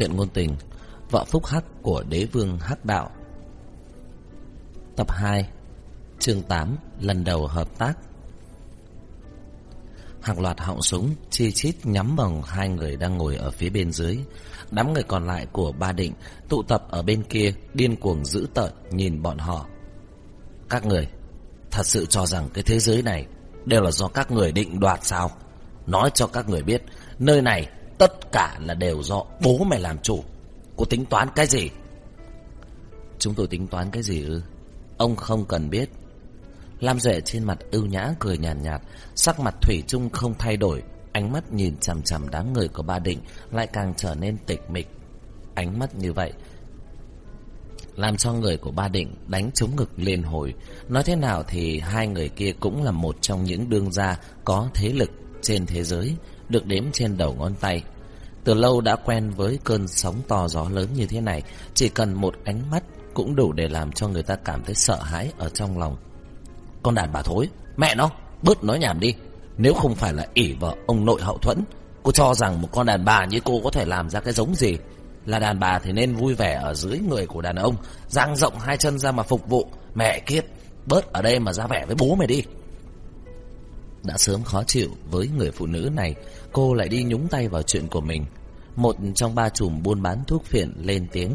Chuyện ngôn tình Vợ phúc hắc của đế vương hắc đạo Tập 2 Chương 8 Lần đầu hợp tác Hàng loạt họng súng chi chít nhắm vào hai người đang ngồi ở phía bên dưới. Đám người còn lại của Ba Định tụ tập ở bên kia điên cuồng dữ tợn nhìn bọn họ. Các người, thật sự cho rằng cái thế giới này đều là do các người định đoạt sao? Nói cho các người biết, nơi này tất cả là đều do bố mày làm chủ. Cô tính toán cái gì? Chúng tôi tính toán cái gì ư? Ông không cần biết. Lam Duệ trên mặt ưu nhã cười nhàn nhạt, nhạt, sắc mặt thủy chung không thay đổi, ánh mắt nhìn chằm chằm đám người của Ba Định lại càng trở nên tịch mịch. Ánh mắt như vậy làm cho người của Ba Định đánh trúng ngực liên hồi. Nói thế nào thì hai người kia cũng là một trong những đương gia có thế lực trên thế giới, được đếm trên đầu ngón tay. Từ lâu đã quen với cơn sóng to gió lớn như thế này, chỉ cần một ánh mắt cũng đủ để làm cho người ta cảm thấy sợ hãi ở trong lòng. Con đàn bà thối, mẹ nó, bớt nói nhảm đi. Nếu không phải là ỷ vợ ông nội hậu thuẫn, cô cho rằng một con đàn bà như cô có thể làm ra cái giống gì? Là đàn bà thì nên vui vẻ ở dưới người của đàn ông, dang rộng hai chân ra mà phục vụ. Mẹ kiếp, bớt ở đây mà ra vẻ với bố mày đi. Đã sớm khó chịu với người phụ nữ này, cô lại đi nhúng tay vào chuyện của mình. Một trong ba chùm buôn bán thuốc phiện lên tiếng.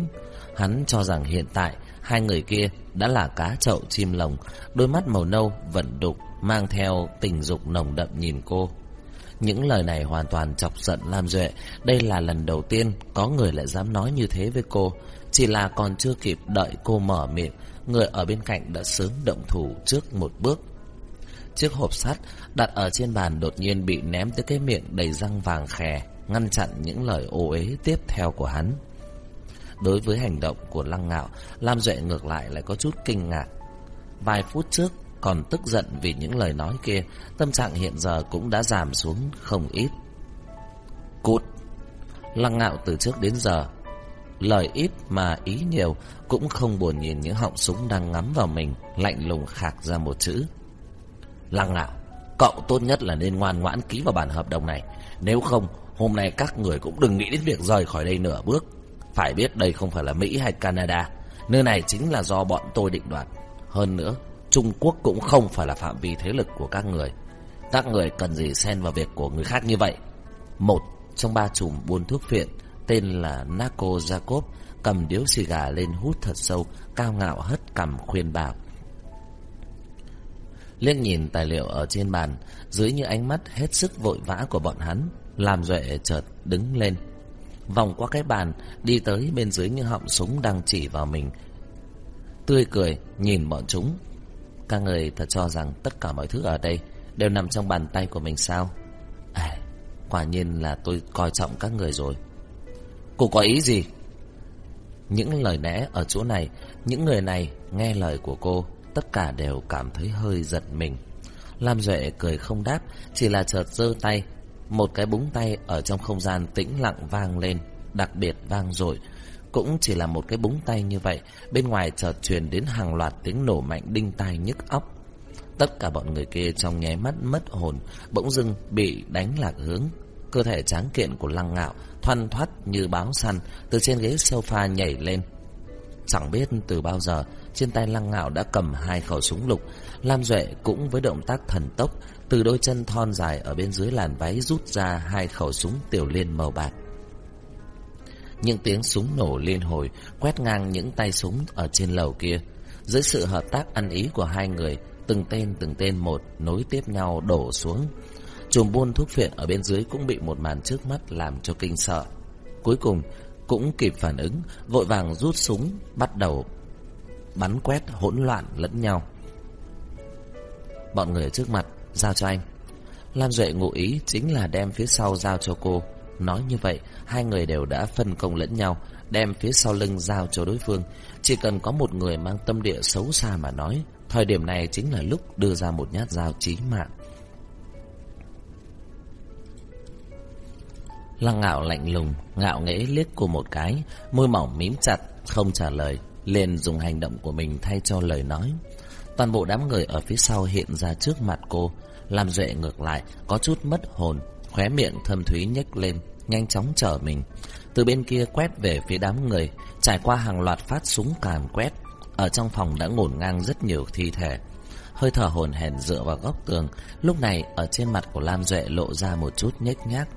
Hắn cho rằng hiện tại hai người kia đã là cá chậu chim lồng, đôi mắt màu nâu vẫn đục, mang theo tình dục nồng đậm nhìn cô. Những lời này hoàn toàn chọc giận Lam Duệ. Đây là lần đầu tiên có người lại dám nói như thế với cô. Chỉ là còn chưa kịp đợi cô mở miệng, người ở bên cạnh đã sớm động thủ trước một bước. Chiếc hộp sắt đặt ở trên bàn đột nhiên bị ném tới cái miệng đầy răng vàng khè, ngăn chặn những lời ô uế tiếp theo của hắn. Đối với hành động của Lăng Ngạo, Lam Duệ ngược lại lại có chút kinh ngạc. Vài phút trước còn tức giận vì những lời nói kia, tâm trạng hiện giờ cũng đã giảm xuống không ít. Cút! Lăng Ngạo từ trước đến giờ, lời ít mà ý nhiều, cũng không buồn nhìn những họng súng đang ngắm vào mình, lạnh lùng khạc ra một chữ. Lăng Ngạo, cậu tốt nhất là nên ngoan ngoãn ký vào bản hợp đồng này, nếu không, hôm nay các người cũng đừng nghĩ đến việc rời khỏi đây nửa bước. Phải biết đây không phải là Mỹ hay Canada Nơi này chính là do bọn tôi định đoạt. Hơn nữa Trung Quốc cũng không phải là phạm vi thế lực của các người. Các người cần gì xen vào việc của người khác như vậy? Một trong ba chùm buôn thuốc phiện Tên là Naco Jacob Cầm điếu xì gà lên hút thật sâu Cao ngạo hất cầm khuyên bảo. Liếc nhìn tài liệu ở trên bàn Dưới những ánh mắt hết sức vội vã của bọn hắn Làm Duệ chợt đứng lên vòng qua cái bàn, đi tới bên dưới những họng súng đang chỉ vào mình. Tươi cười, nhìn bọn chúng. Các người thật cho rằng tất cả mọi thứ ở đây đều nằm trong bàn tay của mình sao? À, quả nhiên là tôi coi trọng các người rồi. Cô có ý gì? Những lời lẽ ở chỗ này, những người này nghe lời của cô, tất cả đều cảm thấy hơi giật mình. Lam Duệ cười không đáp, chỉ là chợt giơ tay một cái búng tay ở trong không gian tĩnh lặng vang lên, đặc biệt vang dội. Cũng chỉ là một cái búng tay như vậy, bên ngoài chợt truyền đến hàng loạt tiếng nổ mạnh đinh tai nhức óc. Tất cả bọn người kia trong nháy mắt mất hồn, bỗng dưng bị đánh lạc hướng. Cơ thể tráng kiện của lăng ngạo, thoăn thoắt như báo săn, từ trên ghế sofa nhảy lên. Chẳng biết từ bao giờ, trên tay lăng ngạo đã cầm hai khẩu súng lục. Lam Duệ cũng với động tác thần tốc, từ đôi chân thon dài ở bên dưới làn váy rút ra hai khẩu súng tiểu liên màu bạc. Những tiếng súng nổ liên hồi quét ngang những tay súng ở trên lầu kia. Dưới sự hợp tác ăn ý của hai người, từng tên từng tên một nối tiếp nhau đổ xuống. Chùm buôn thuốc phiện ở bên dưới cũng bị một màn trước mắt làm cho kinh sợ. Cuối cùng cũng kịp phản ứng, vội vàng rút súng, bắt đầu bắn quét hỗn loạn lẫn nhau. Bọn người ở trước mặt Giao cho anh. Lam Duệ ngụ ý chính là đem phía sau giao cho cô. Nói như vậy, Hai người đều đã phân công lẫn nhau, Đem phía sau lưng giao cho đối phương. Chỉ cần có một người mang tâm địa xấu xa mà nói, Thời điểm này chính là lúc đưa ra một nhát dao chí mạng. Lăng ngạo lạnh lùng, Ngạo nghễ liếc cô một cái, Môi mỏng mím chặt, Không trả lời liền dùng hành động của mình thay cho lời nói Toàn bộ đám người ở phía sau hiện ra trước mặt cô làm Duệ ngược lại Có chút mất hồn Khóe miệng thâm thúy nhếch lên nhanh chóng trở mình. Từ bên kia quét về phía đám người, trải qua hàng loạt phát súng càn quét. Ở trong phòng đã ngổn ngang rất nhiều thi thể. Hơi thở hồn hển dựa vào góc tường, lúc này ở trên mặt của Lam Duệ lộ ra một chút nhếch nhác.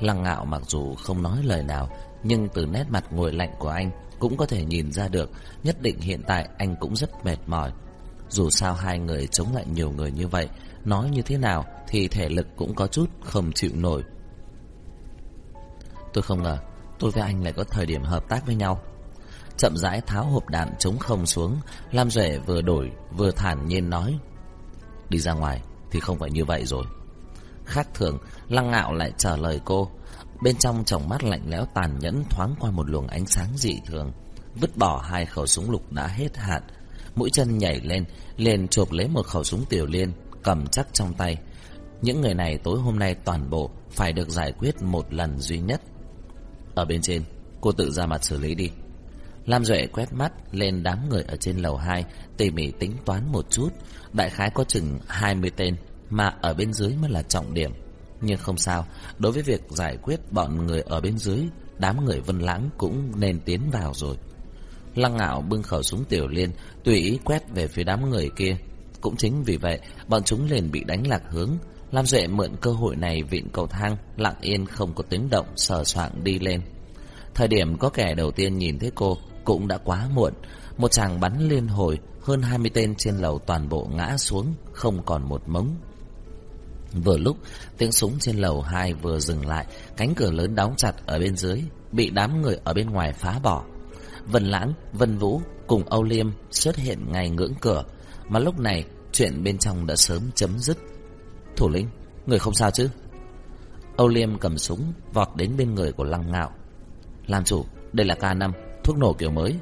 Lăng ngạo mặc dù không nói lời nào, nhưng từ nét mặt ngồi lạnh của anh cũng có thể nhìn ra được, nhất định hiện tại anh cũng rất mệt mỏi. Dù sao hai người chống lại nhiều người như vậy, nói như thế nào thì thể lực cũng có chút không chịu nổi. Tôi không ngờ, tôi với anh lại có thời điểm hợp tác với nhau. Chậm rãi tháo hộp đạn chống không xuống, Lam Duệ vừa đổi vừa thản nhiên nói. Đi ra ngoài thì không phải như vậy rồi. Khác thường, Lăng Ngạo lại trả lời cô. Bên trong tròng mắt lạnh lẽo tàn nhẫn thoáng qua một luồng ánh sáng dị thường. Vứt bỏ hai khẩu súng lục đã hết hạn. Mũi chân nhảy lên, liền chộp lấy một khẩu súng tiểu liên, cầm chắc trong tay. Những người này tối hôm nay toàn bộ phải được giải quyết một lần duy nhất. Ở bên trên, cô tự ra mặt xử lý đi. Lam Duệ quét mắt lên đám người ở trên lầu 2, tỉ mỉ tính toán một chút. Đại khái có chừng 20 tên, mà ở bên dưới mới là trọng điểm. Nhưng không sao, đối với việc giải quyết bọn người ở bên dưới, đám người vân lãng cũng nên tiến vào rồi. Lăng ngạo bưng khẩu súng tiểu liên, tùy ý quét về phía đám người kia. Cũng chính vì vậy, bọn chúng liền bị đánh lạc hướng. Lam Duệ mượn cơ hội này vịn cầu thang, lặng yên không có tiếng động, sờ soạng đi lên. Thời điểm có kẻ đầu tiên nhìn thấy cô, cũng đã quá muộn. Một chàng bắn liên hồi, hơn 20 tên trên lầu toàn bộ ngã xuống, không còn một mống. Vừa lúc, tiếng súng trên lầu 2 vừa dừng lại, cánh cửa lớn đóng chặt ở bên dưới, bị đám người ở bên ngoài phá bỏ. Vân Lãng, Vân Vũ cùng Âu Liêm xuất hiện ngay ngưỡng cửa, mà lúc này chuyện bên trong đã sớm chấm dứt. Thủ lĩnh, người không sao chứ? Âu Liêm cầm súng vọt đến bên người của Lăng Ngạo. Làm chủ, đây là K5, thuốc nổ kiểu mới.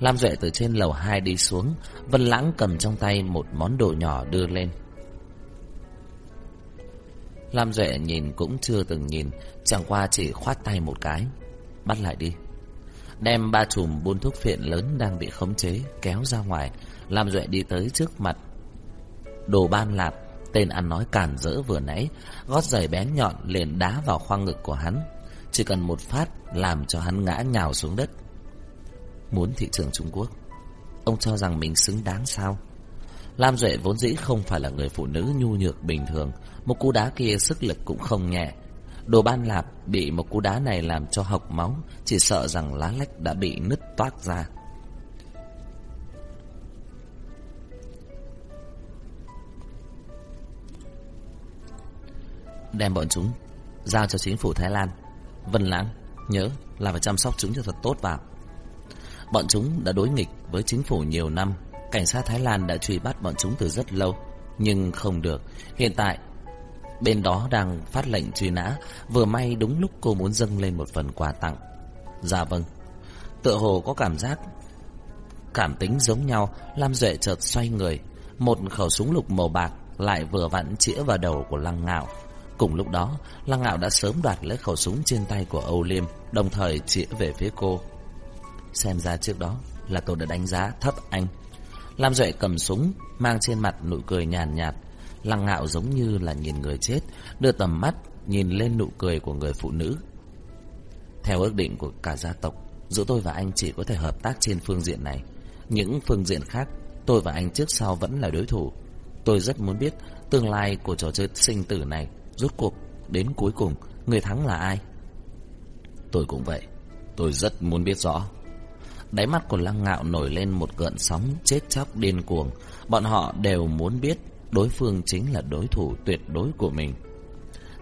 Lam Duệ từ trên lầu 2 đi xuống, Vân Lãng cầm trong tay một món đồ nhỏ đưa lên. Lam Duệ nhìn cũng chưa từng nhìn, chẳng qua chỉ khoát tay một cái. Bắt lại đi. Đem ba chùm buôn thuốc phiện lớn đang bị khống chế, kéo ra ngoài. Lam Duệ đi tới trước mặt. Đồ ban lạp, tên ăn nói cản rỡ vừa nãy, gót giày bén nhọn liền đá vào khoang ngực của hắn. Chỉ cần một phát làm cho hắn ngã nhào xuống đất. Muốn thị trường Trung Quốc, ông cho rằng mình xứng đáng sao? Lam Duệ vốn dĩ không phải là người phụ nữ nhu nhược bình thường, một cú đá kia sức lực cũng không nhẹ. Đồ ban lạp bị một cú đá này làm cho hộc máu, chỉ sợ rằng lá lách đã bị nứt toát ra. Đem bọn chúng giao cho chính phủ Thái Lan. Vân Lãng, nhớ là phải chăm sóc chúng cho thật tốt vào. Bọn chúng đã đối nghịch với chính phủ nhiều năm, cảnh sát Thái Lan đã truy bắt bọn chúng từ rất lâu, nhưng không được. Hiện tại Bên đó đang phát lệnh truy nã Vừa may đúng lúc cô muốn dâng lên một phần quà tặng. Dạ vâng. Tựa hồ có cảm giác Cảm tính giống nhau Lam Duệ chợt xoay người. Một khẩu súng lục màu bạc Lại vừa vặn chĩa vào đầu của Lăng Ngạo. Cùng lúc đó Lăng Ngạo đã sớm đoạt lấy khẩu súng trên tay của Âu Liêm Đồng thời chĩa về phía cô. Xem ra trước đó Là tôi đã đánh giá thấp anh. Lam Duệ cầm súng Mang trên mặt nụ cười nhàn nhạt, nhạt Lăng ngạo giống như là nhìn người chết, Đưa tầm mắt nhìn lên nụ cười của người phụ nữ. Theo ước định của cả gia tộc, Giữa tôi và anh chỉ có thể hợp tác trên phương diện này. Những phương diện khác, Tôi và anh trước sau vẫn là đối thủ. Tôi rất muốn biết Tương lai của trò chơi sinh tử này, Rốt cuộc, đến cuối cùng, Người thắng là ai? Tôi cũng vậy. Tôi rất muốn biết rõ. Đáy mắt của lăng ngạo nổi lên một gợn sóng chết chóc điên cuồng. Bọn họ đều muốn biết đối phương chính là đối thủ tuyệt đối của mình.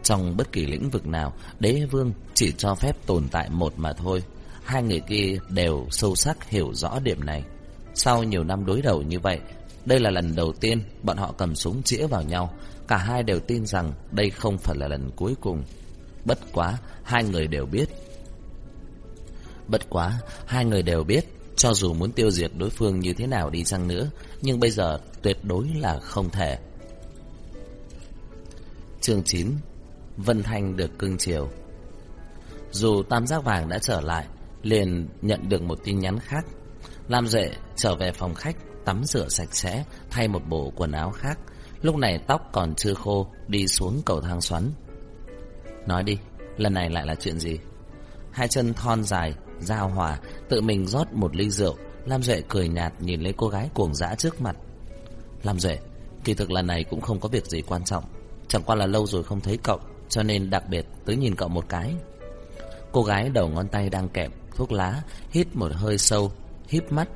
Trong bất kỳ lĩnh vực nào, đế vương chỉ cho phép tồn tại một mà thôi. Hai người kia đều sâu sắc hiểu rõ điểm này. Sau nhiều năm đối đầu như vậy, đây là lần đầu tiên bọn họ cầm súng chĩa vào nhau. Cả hai đều tin rằng đây không phải là lần cuối cùng. Bất quá, hai người đều biết. Bất quá, hai người đều biết cho dù muốn tiêu diệt đối phương như thế nào đi chăng nữa, nhưng bây giờ tuyệt đối là không thể. Chương 9 Vân Thanh được cưng chiều Dù tam giác vàng đã trở lại, liền nhận được một tin nhắn khác. Lam Duệ trở về phòng khách, tắm rửa sạch sẽ, thay một bộ quần áo khác. Lúc này tóc còn chưa khô, đi xuống cầu thang xoắn. Nói đi, Lần này lại là chuyện gì Hai chân thon dài Giao hòa Tự mình rót một ly rượu Lam Duệ cười nhạt nhìn lấy cô gái cuồng dã trước mặt. Lam Duệ, Kỳ thực lần này cũng không có việc gì quan trọng, Chẳng qua là lâu rồi không thấy cậu, Cho nên đặc biệt tới nhìn cậu một cái. Cô gái đầu ngón tay đang kẹp thuốc lá, Hít một hơi sâu, Híp mắt,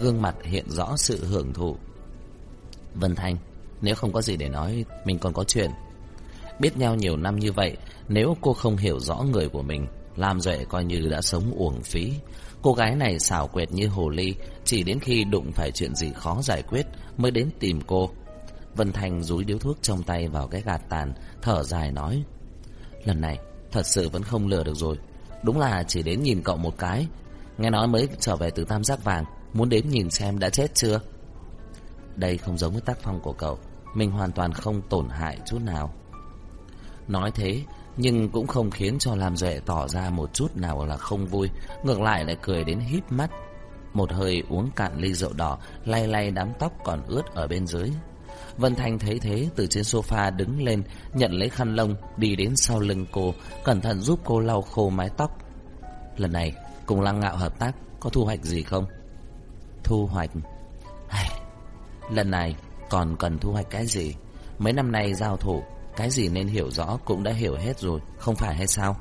Gương mặt hiện rõ sự hưởng thụ. Vân Thanh, Nếu không có gì để nói, Mình còn có chuyện. Biết nhau nhiều năm như vậy, Nếu cô không hiểu rõ người của mình Lam Duệ coi như đã sống uổng phí. Cô gái này xảo quyệt như hồ ly, Chỉ đến khi đụng phải chuyện gì khó giải quyết Mới đến tìm cô. Vân Thành rúi điếu thuốc trong tay vào cái gạt tàn, Thở dài nói, Lần này, thật sự vẫn không lừa được rồi. Đúng là chỉ đến nhìn cậu một cái. Nghe nói mới trở về từ Tam Giác Vàng, Muốn đến nhìn xem đã chết chưa? Đây không giống với tác phong của cậu, Mình hoàn toàn không tổn hại chút nào. Nói thế nhưng cũng không khiến cho Lam Duệ tỏ ra một chút nào là không vui, Ngược lại lại cười đến híp mắt. Một hơi uống cạn ly rượu đỏ, Lay lay đám tóc còn ướt ở bên dưới. Vân Thanh thấy thế, từ trên sofa đứng lên, Nhận lấy khăn lông, Đi đến sau lưng cô, Cẩn thận giúp cô lau khô mái tóc. Lần này, cùng lăng ngạo hợp tác, Có thu hoạch gì không? Thu hoạch? Lần này còn cần thu hoạch cái gì? Mấy năm nay giao thủ cái gì nên hiểu rõ cũng đã hiểu hết rồi, Không phải hay sao?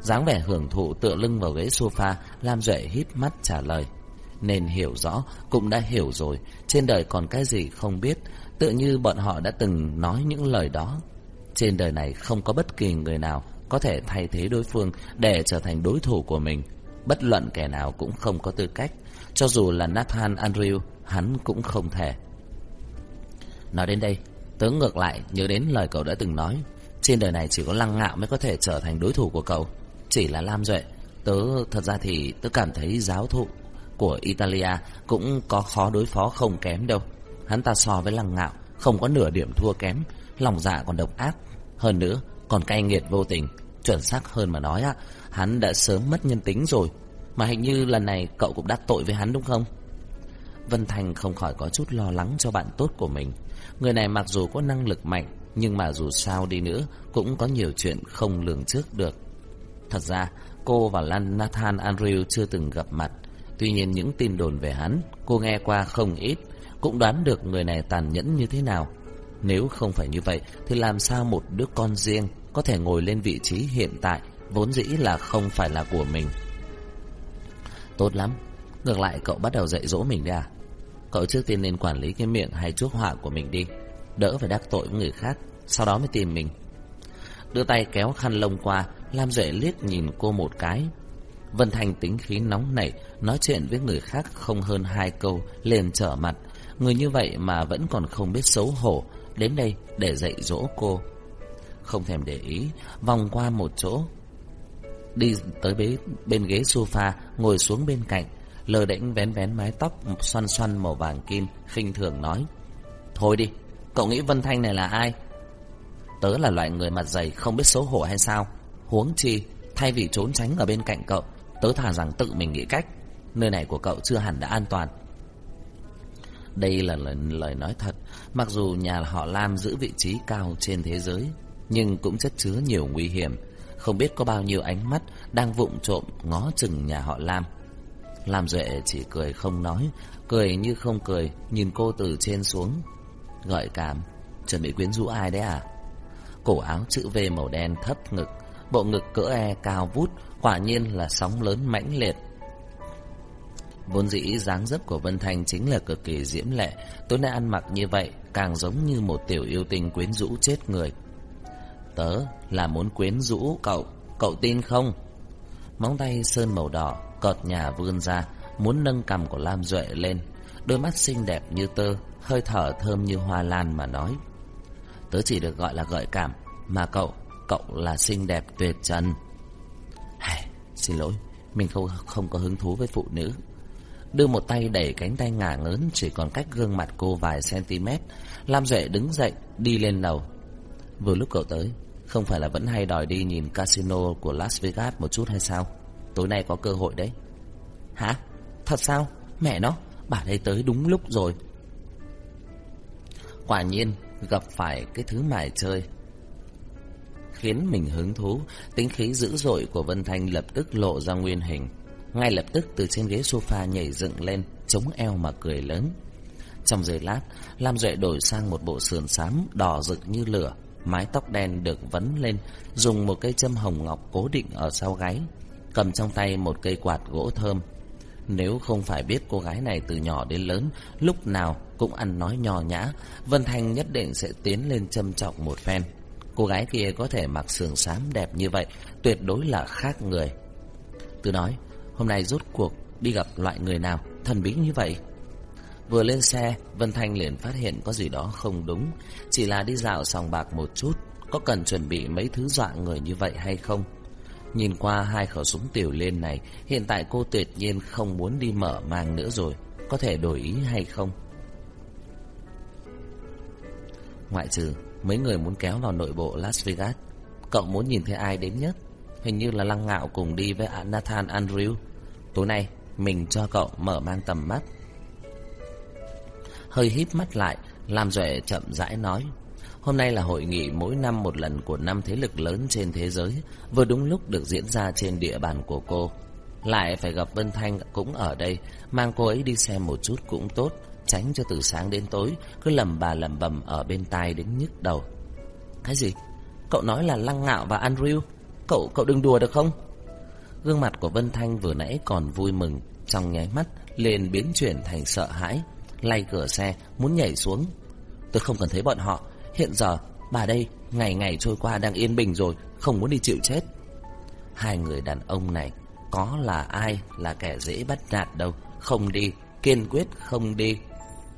Dáng vẻ hưởng thụ tựa lưng vào ghế sofa, Lam Duệ hít mắt trả lời. Nên hiểu rõ cũng đã hiểu rồi, Trên đời còn cái gì không biết, Tự như bọn họ đã từng nói những lời đó. Trên đời này không có bất kỳ người nào Có thể thay thế đối phương Để trở thành đối thủ của mình. Bất luận kẻ nào cũng không có tư cách, Cho dù là Nathan Andrew, Hắn cũng không thể. Nói đến đây Tớ ngược lại nhớ đến lời cậu đã từng nói. Trên đời này chỉ có lăng ngạo mới có thể trở thành đối thủ của cậu. Chỉ là Lam Duệ, Tớ thật ra thì tớ cảm thấy giáo thụ Của Italia Cũng có khó đối phó không kém đâu. Hắn ta so với lăng ngạo, Không có nửa điểm thua kém, Lòng dạ còn độc ác. Hơn nữa, còn cay nghiệt vô tình, Chuẩn xác hơn mà nói á, Hắn đã sớm mất nhân tính rồi. Mà hình như lần này cậu cũng đắc tội với hắn đúng không? Vân Thành không khỏi có chút lo lắng cho bạn tốt của mình. Người này mặc dù có năng lực mạnh, Nhưng mà dù sao đi nữa, Cũng có nhiều chuyện không lường trước được. Thật ra, cô và Lan, Nathan Andrew chưa từng gặp mặt. Tuy nhiên những tin đồn về hắn, Cô nghe qua không ít, Cũng đoán được người này tàn nhẫn như thế nào. Nếu không phải như vậy, Thì làm sao một đứa con riêng Có thể ngồi lên vị trí hiện tại, Vốn dĩ là không phải là của mình? Tốt lắm, Ngược lại cậu bắt đầu dạy dỗ mình đi à? Cậu trước tiên nên quản lý cái miệng hay chuốc họa của mình đi. Đỡ phải đắc tội với người khác Sau đó mới tìm mình. Đưa tay kéo khăn lông qua Lam Duệ liếc nhìn cô một cái. Vân Thành tính khí nóng nảy Nói chuyện với người khác không hơn hai câu Liền trở mặt. Người như vậy mà vẫn còn không biết xấu hổ Đến đây để dạy dỗ cô. Không thèm để ý Vòng qua một chỗ. Đi tới bên, bên ghế sofa Ngồi xuống bên cạnh lơ đễnh vén vén mái tóc xoăn xoăn màu vàng kim khinh thường nói Thôi đi Cậu nghĩ Vân Thanh này là ai? Tớ là loại người mặt dày không biết xấu hổ hay sao Huống chi Thay vì trốn tránh ở bên cạnh cậu Tớ thà rằng tự mình nghĩ cách Nơi này của cậu chưa hẳn đã an toàn. Đây là lời, lời nói thật Mặc dù nhà họ Lam giữ vị trí cao trên thế giới Nhưng cũng chất chứa nhiều nguy hiểm Không biết có bao nhiêu ánh mắt Đang vụng trộm ngó chừng nhà họ Lam. Lam Duệ chỉ cười không nói, Cười như không cười, Nhìn cô từ trên xuống. Gợi cảm, Chuẩn bị quyến rũ ai đấy à? Cổ áo chữ V màu đen thấp ngực, Bộ ngực cỡ E cao vút, Quả nhiên là sóng lớn mãnh liệt. Vốn dĩ dáng dấp của Vân Thanh chính là cực kỳ diễm lệ Tối nay ăn mặc như vậy Càng giống như một tiểu yêu tinh quyến rũ chết người. Tớ là muốn quyến rũ cậu Cậu tin không? Móng tay sơn màu đỏ Cọt nhà vươn ra Muốn nâng cằm của Lam Duệ lên. Đôi mắt xinh đẹp như tơ Hơi thở thơm như hoa lan mà nói Tớ chỉ được gọi là gợi cảm Mà cậu, cậu là xinh đẹp tuyệt trần. Hey, Xin lỗi Mình không không có hứng thú với phụ nữ. Đưa một tay đẩy cánh tay ngả ngớn Chỉ còn cách gương mặt cô vài cm Lam Duệ đứng dậy Đi lên lầu. Vừa lúc cậu tới Không phải là vẫn hay đòi đi nhìn casino của Las Vegas một chút hay sao? Tối nay có cơ hội đấy Hả? Thật sao? Mẹ nó Bà đây tới đúng lúc rồi Quả nhiên gặp phải cái thứ mải chơi khiến mình hứng thú, tính khí dữ dội của Vân Thanh lập tức lộ ra nguyên hình. Ngay lập tức từ trên ghế sofa nhảy dựng lên, chống eo mà cười lớn. Trong giây lát, Lam Duệ đổi sang một bộ sườn xám đỏ rực như lửa, mái tóc đen được vấn lên, dùng một cây châm hồng ngọc cố định ở sau gáy, cầm trong tay một cây quạt gỗ thơm. Nếu không phải biết cô gái này từ nhỏ đến lớn, lúc nào cũng ăn nói nhỏ nhã, Vân Thanh nhất định sẽ tiến lên châm trọng một phen. Cô gái kia có thể mặc sườn xám đẹp như vậy, tuyệt đối là khác người. Từ nói, hôm nay rốt cuộc đi gặp loại người nào thần bí như vậy? Vừa lên xe, Vân Thanh liền phát hiện có gì đó không đúng. Chỉ là đi dạo sòng bạc một chút, có cần chuẩn bị mấy thứ dọa người như vậy hay không? Nhìn qua hai khẩu súng tiểu liên này, hiện tại cô tuyệt nhiên không muốn đi mở mang nữa rồi. Có thể đổi ý hay không? Ngoại trừ mấy người muốn kéo vào nội bộ Las Vegas, cậu muốn nhìn thấy ai đến nhất? Hình như là Lăng Ngạo cùng đi với Nathan Andrew. Tối nay, mình cho cậu mở mang tầm mắt hơi híp mắt lại, Lam Duệ chậm rãi nói. Hôm nay là hội nghị mỗi năm một lần của năm thế lực lớn trên thế giới, vừa đúng lúc được diễn ra trên địa bàn của cô. Lại phải gặp Vân Thanh cũng ở đây, mang cô ấy đi xem một chút cũng tốt, tránh cho từ sáng đến tối, cứ lầm bà lầm bầm ở bên tai đến nhức đầu. Cái gì? Cậu nói là Lăng Ngạo và Andrew? Cậu, cậu đừng đùa được không? Gương mặt của Vân Thanh vừa nãy còn vui mừng, trong nháy mắt liền biến chuyển thành sợ hãi lay cửa xe, muốn nhảy xuống. Tôi không cần thấy bọn họ. Hiện giờ, bà đây, ngày ngày trôi qua đang yên bình rồi, không muốn đi chịu chết. Hai người đàn ông này, có là ai là kẻ dễ bắt nạt đâu. Không đi, kiên quyết không đi.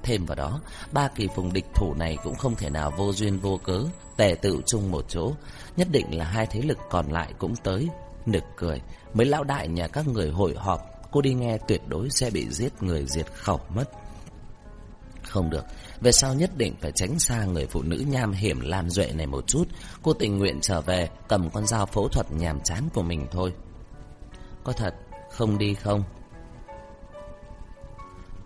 Thêm vào đó, ba kỳ phùng địch thủ này cũng không thể nào vô duyên vô cớ, tề tự chung một chỗ. Nhất định là hai thế lực còn lại cũng tới. Nực cười, mấy lão đại nhà các người hội họp, cô đi nghe tuyệt đối sẽ bị giết người diệt khẩu mất. Không được, về sau nhất định phải tránh xa người phụ nữ nham hiểm làm duệ này một chút. Cô tình nguyện trở về cầm con dao phẫu thuật nhàm chán của mình thôi. Có thật, không đi không?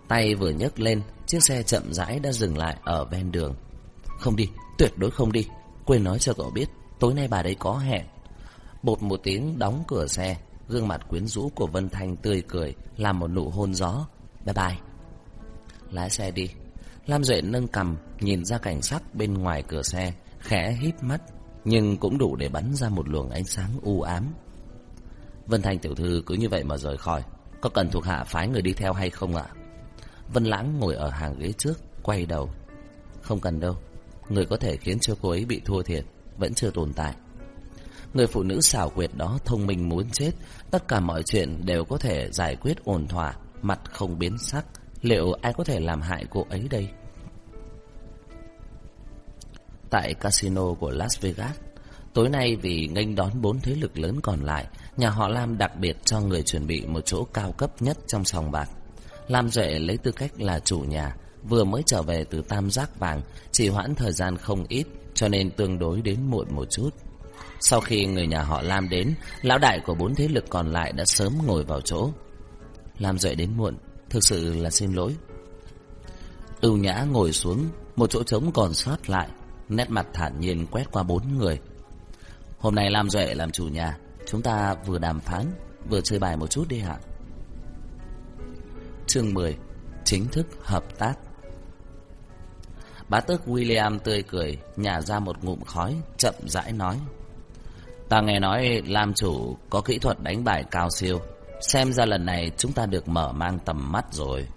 Tay vừa nhấc lên, chiếc xe chậm rãi đã dừng lại ở ven đường. Không đi, tuyệt đối không đi. Quên nói cho cậu biết, tối nay bà đấy có hẹn. Bột một tiếng đóng cửa xe, gương mặt quyến rũ của Vân Thanh tươi cười, làm một nụ hôn gió. Bye bye. Lái xe đi. Lam Duệ nâng cầm, nhìn ra cảnh sắc bên ngoài cửa xe, khẽ hít mắt, nhưng cũng đủ để bắn ra một luồng ánh sáng u ám. Vân Thanh tiểu thư cứ như vậy mà rời khỏi, có cần thuộc hạ phái người đi theo hay không ạ? Vân Lãng ngồi ở hàng ghế trước, quay đầu. Không cần đâu, người có thể khiến cho cô ấy bị thua thiệt, vẫn chưa tồn tại. Người phụ nữ xảo quyệt đó thông minh muốn chết, tất cả mọi chuyện đều có thể giải quyết ổn thỏa, mặt không biến sắc, Liệu ai có thể làm hại cô ấy đây? Tại casino của Las Vegas, tối nay vì nghênh đón bốn thế lực lớn còn lại, nhà họ Lam đặc biệt cho người chuẩn bị một chỗ cao cấp nhất trong sòng bạc. Lam Duệ lấy tư cách là chủ nhà, vừa mới trở về từ Tam Giác Vàng, chỉ hoãn thời gian không ít, cho nên tương đối đến muộn một chút. Sau khi người nhà họ Lam đến, lão đại của bốn thế lực còn lại đã sớm ngồi vào chỗ. Lam Duệ đến muộn, Thực sự là xin lỗi. Ưu nhã ngồi xuống, Một chỗ trống còn sót lại, Nét mặt thản nhiên quét qua bốn người. Hôm nay Lam Duệ làm chủ nhà, Chúng ta vừa đàm phán, Vừa chơi bài một chút đi hả Chương 10 Chính thức hợp tác. Bá tước William tươi cười, Nhả ra một ngụm khói, Chậm rãi nói. Ta nghe nói Lam chủ có kỹ thuật đánh bài cao siêu. Xem ra lần này chúng ta được mở mang tầm mắt rồi.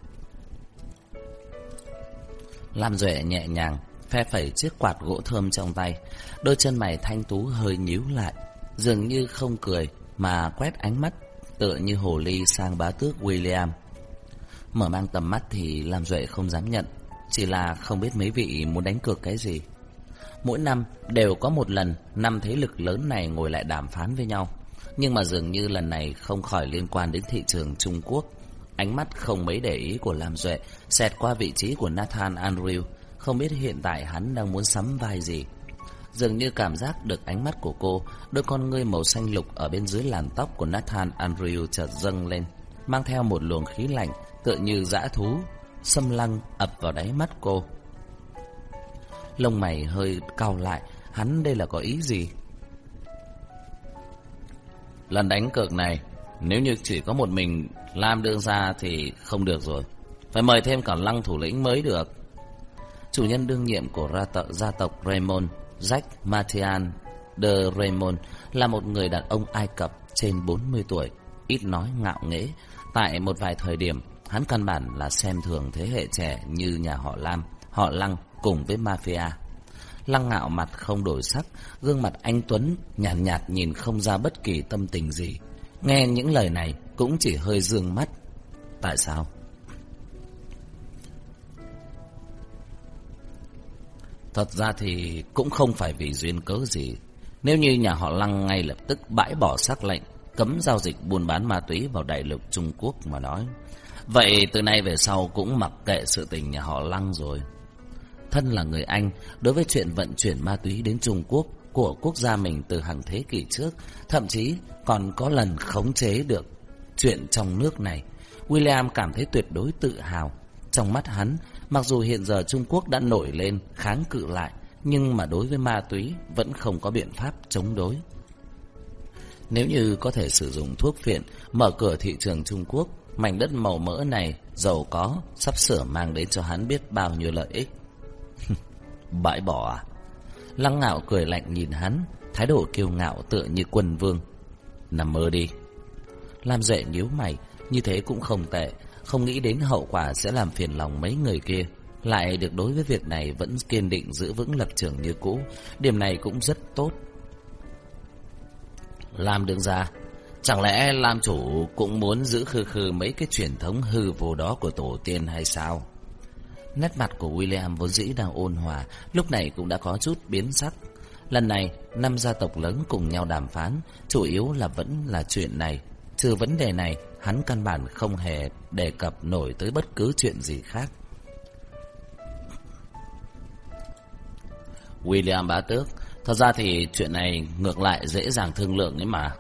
Lam Duệ nhẹ nhàng, phe phẩy chiếc quạt gỗ thơm trong tay. Đôi chân mày thanh tú hơi nhíu lại, dường như không cười mà quét ánh mắt tựa như hồ ly sang bá tước William. Mở mang tầm mắt thì Lam Duệ không dám nhận, chỉ là không biết mấy vị muốn đánh cược cái gì. Mỗi năm đều có một lần năm thế lực lớn này ngồi lại đàm phán với nhau. Nhưng mà dường như lần này không khỏi liên quan đến thị trường Trung Quốc. Ánh mắt không mấy để ý của Lam Duệ xẹt qua vị trí của Nathan Andrew. Không biết hiện tại hắn đang muốn sắm vai gì. Dường như cảm giác được ánh mắt của cô, đôi con ngươi màu xanh lục ở bên dưới làn tóc của Nathan Andrew chợt dâng lên, mang theo một luồng khí lạnh tựa như dã thú, xâm lăng ập vào đáy mắt cô. Lông mày hơi cau lại, hắn đây là có ý gì? Lần đánh cược này, nếu như chỉ có một mình Lam đương ra thì không được rồi. Phải mời thêm cả lăng thủ lĩnh mới được. Chủ nhân đương nhiệm của ra tộc, gia tộc Raymond, Jack Martian de Raymond là một người đàn ông Ai Cập trên 40 tuổi, ít nói ngạo nghễ. Tại một vài thời điểm, hắn căn bản là xem thường thế hệ trẻ như nhà họ Lam, họ Lăng cùng với mafia. Lăng ngạo mặt không đổi sắc, gương mặt anh Tuấn nhàn nhạt, nhạt nhìn không ra bất kỳ tâm tình gì. Nghe những lời này cũng chỉ hơi dương mắt. Tại sao? Thật ra thì cũng không phải vì duyên cớ gì. Nếu như nhà họ Lăng ngay lập tức bãi bỏ sắc lệnh, cấm giao dịch buôn bán ma túy vào đại lục Trung Quốc mà nói. Vậy từ nay về sau cũng mặc kệ sự tình nhà họ Lăng rồi. Thân là người Anh, đối với chuyện vận chuyển ma túy đến Trung Quốc của quốc gia mình từ hàng thế kỷ trước, thậm chí còn có lần khống chế được chuyện trong nước này. William cảm thấy tuyệt đối tự hào. Trong mắt hắn, mặc dù hiện giờ Trung Quốc đã nổi lên kháng cự lại, nhưng mà đối với ma túy vẫn không có biện pháp chống đối. Nếu như có thể sử dụng thuốc phiện mở cửa thị trường Trung Quốc, mảnh đất màu mỡ này giàu có, sắp sửa mang đến cho hắn biết bao nhiêu lợi ích. Bãi bỏ à? Lăng ngạo cười lạnh nhìn hắn, thái độ kiêu ngạo tựa như quân vương. Nằm mơ đi. Lam Duệ nhíu mày, như thế cũng không tệ, không nghĩ đến hậu quả sẽ làm phiền lòng mấy người kia. Lại được đối với việc này vẫn kiên định giữ vững lập trường như cũ, điểm này cũng rất tốt. Lam đứng ra, chẳng lẽ Lam chủ cũng muốn giữ khư khư mấy cái truyền thống hư vô đó của tổ tiên hay sao? Nét mặt của William vốn dĩ đang ôn hòa, lúc này cũng đã có chút biến sắc. Lần này, năm gia tộc lớn cùng nhau đàm phán, chủ yếu là vẫn là chuyện này. Trừ vấn đề này, hắn căn bản không hề đề cập nổi tới bất cứ chuyện gì khác. William bá tước, thật ra thì chuyện này ngược lại dễ dàng thương lượng ấy mà.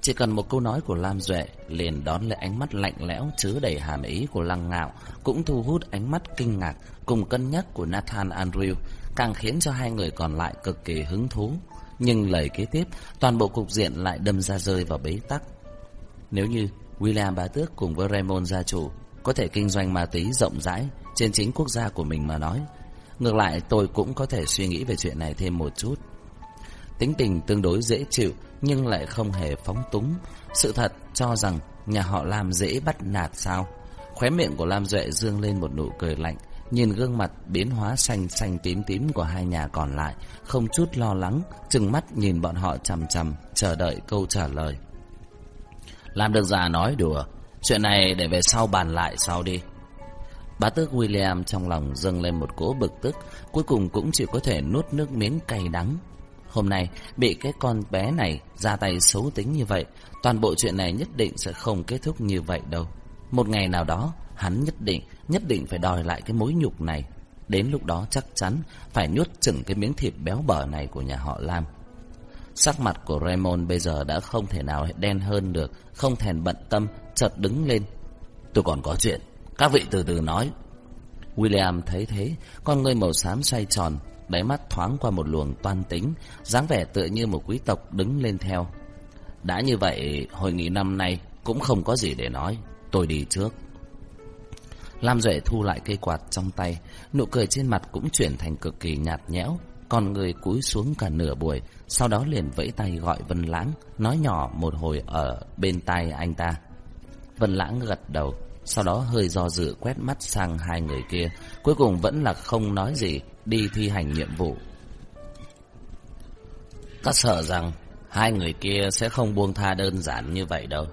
Chỉ cần một câu nói của Lam Duệ liền đón lấy ánh mắt lạnh lẽo chứa đầy hàm ý của Lăng Ngạo, cũng thu hút ánh mắt kinh ngạc cùng cân nhắc của Nathan Andrew, càng khiến cho hai người còn lại cực kỳ hứng thú. Nhưng lời kế tiếp, toàn bộ cục diện lại đâm ra rơi vào bế tắc. Nếu như William Bá Tước cùng với Raymond gia chủ có thể kinh doanh ma túy rộng rãi trên chính quốc gia của mình mà nói, ngược lại tôi cũng có thể suy nghĩ về chuyện này thêm một chút. Tính tình tương đối dễ chịu nhưng lại không hề phóng túng. Sự thật cho rằng nhà họ Lam dễ bắt nạt sao? Khóe miệng của Lam Duệ dương lên một nụ cười lạnh, nhìn gương mặt biến hóa xanh xanh tím tím của hai nhà còn lại, không chút lo lắng, chừng mắt nhìn bọn họ chằm chằm, chờ đợi câu trả lời. lam được già nói đùa, chuyện này để về sau bàn lại sau đi. Bá tước William trong lòng dâng lên một cỗ bực tức, cuối cùng cũng chỉ có thể nuốt nước miếng cay đắng, Hôm nay bị cái con bé này ra tay xấu tính như vậy, toàn bộ chuyện này nhất định sẽ không kết thúc như vậy đâu. Một ngày nào đó, hắn nhất định, nhất định phải đòi lại cái mối nhục này. Đến lúc đó chắc chắn phải nuốt chừng cái miếng thịt béo bở này của nhà họ Lam. Sắc mặt của Raymond bây giờ đã không thể nào đen hơn được, không thèn bận tâm, chợt đứng lên. Tôi còn có chuyện, các vị từ từ nói. William thấy thế, con người màu xám xoay tròn, đáy mắt thoáng qua một luồng toan tính, dáng vẻ tựa như một quý tộc đứng lên theo. Đã như vậy, hội nghị năm nay cũng không có gì để nói, tôi đi trước. Lam Duệ thu lại cây quạt trong tay, nụ cười trên mặt cũng chuyển thành cực kỳ nhạt nhẽo, còn người cúi xuống cả nửa buổi, sau đó liền vẫy tay gọi Vân Lãng, nói nhỏ một hồi ở bên tai anh ta. Vân Lãng gật đầu, sau đó hơi do dự quét mắt sang hai người kia, cuối cùng vẫn là không nói gì, đi thi hành nhiệm vụ. Ta sợ rằng hai người kia sẽ không buông tha đơn giản như vậy đâu.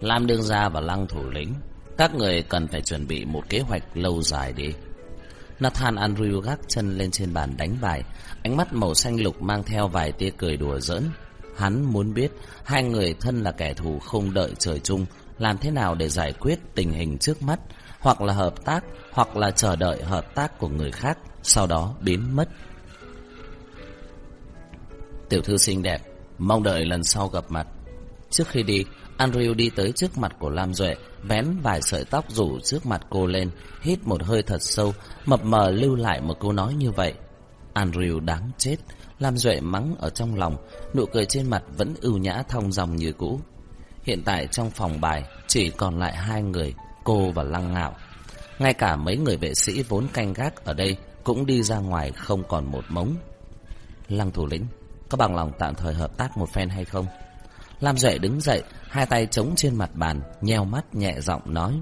Lam Đương Gia và Lăng Thủ Lĩnh, các người cần phải chuẩn bị một kế hoạch lâu dài đi. Nathan Andrew gác chân lên trên bàn đánh bài, ánh mắt màu xanh lục mang theo vài tia cười đùa giỡn. Hắn muốn biết hai người thân là kẻ thù không đợi trời chung, làm thế nào để giải quyết tình hình trước mắt, hoặc là hợp tác, hoặc là chờ đợi hợp tác của người khác, sau đó biến mất. Tiểu thư xinh đẹp, mong đợi lần sau gặp mặt. Trước khi đi, Andrew đi tới trước mặt của Lam Duệ, vén vài sợi tóc rủ trước mặt cô lên, hít một hơi thật sâu, mập mờ lưu lại một câu nói như vậy. Andrew đáng chết. Lam Duệ mắng ở trong lòng, nụ cười trên mặt vẫn ưu nhã thong dòng như cũ. Hiện tại trong phòng bài chỉ còn lại hai người, cô và Lăng Ngạo. Ngay cả mấy người vệ sĩ vốn canh gác ở đây cũng đi ra ngoài không còn một mống. Lăng thủ lĩnh, có bằng lòng tạm thời hợp tác một phen hay không? Lam Duệ đứng dậy, hai tay chống trên mặt bàn, nheo mắt nhẹ giọng nói.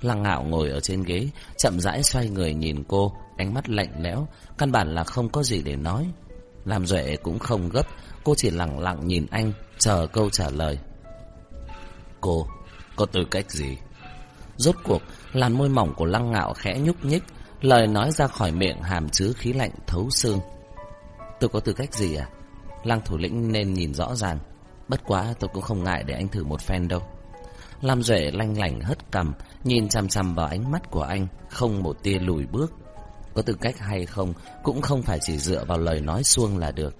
Lăng ngạo ngồi ở trên ghế, chậm rãi xoay người nhìn cô, ánh mắt lạnh lẽo, căn bản là không có gì để nói. Lam Duệ cũng không gấp, cô chỉ lặng lặng nhìn anh, chờ câu trả lời. Cô, có tư cách gì? Rốt cuộc, làn môi mỏng của lăng ngạo khẽ nhúc nhích, lời nói ra khỏi miệng hàm chứa khí lạnh thấu xương. Tôi có tư cách gì à? Lăng thủ lĩnh nên nhìn rõ ràng. Bất quá tôi cũng không ngại để anh thử một phen đâu. Lam Duệ lanh lảnh hất cằm, nhìn chằm chằm vào ánh mắt của anh, không một tia lùi bước. Có tư cách hay không cũng không phải chỉ dựa vào lời nói suông là được.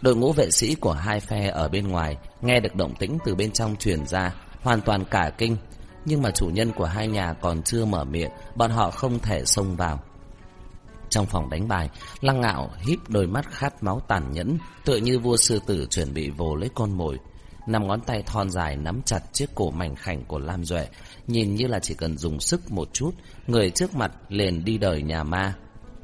Đội ngũ vệ sĩ của hai phe ở bên ngoài nghe được động tĩnh từ bên trong truyền ra, hoàn toàn cả kinh. Nhưng mà chủ nhân của hai nhà còn chưa mở miệng, bọn họ không thể xông vào. Trong phòng đánh bài, Lăng Ngạo híp đôi mắt khát máu tàn nhẫn, tựa như vua sư tử chuẩn bị vồ lấy con mồi. Năm ngón tay thon dài nắm chặt chiếc cổ mảnh khảnh của Lam Duệ, nhìn như là chỉ cần dùng sức một chút, người trước mặt liền đi đời nhà ma.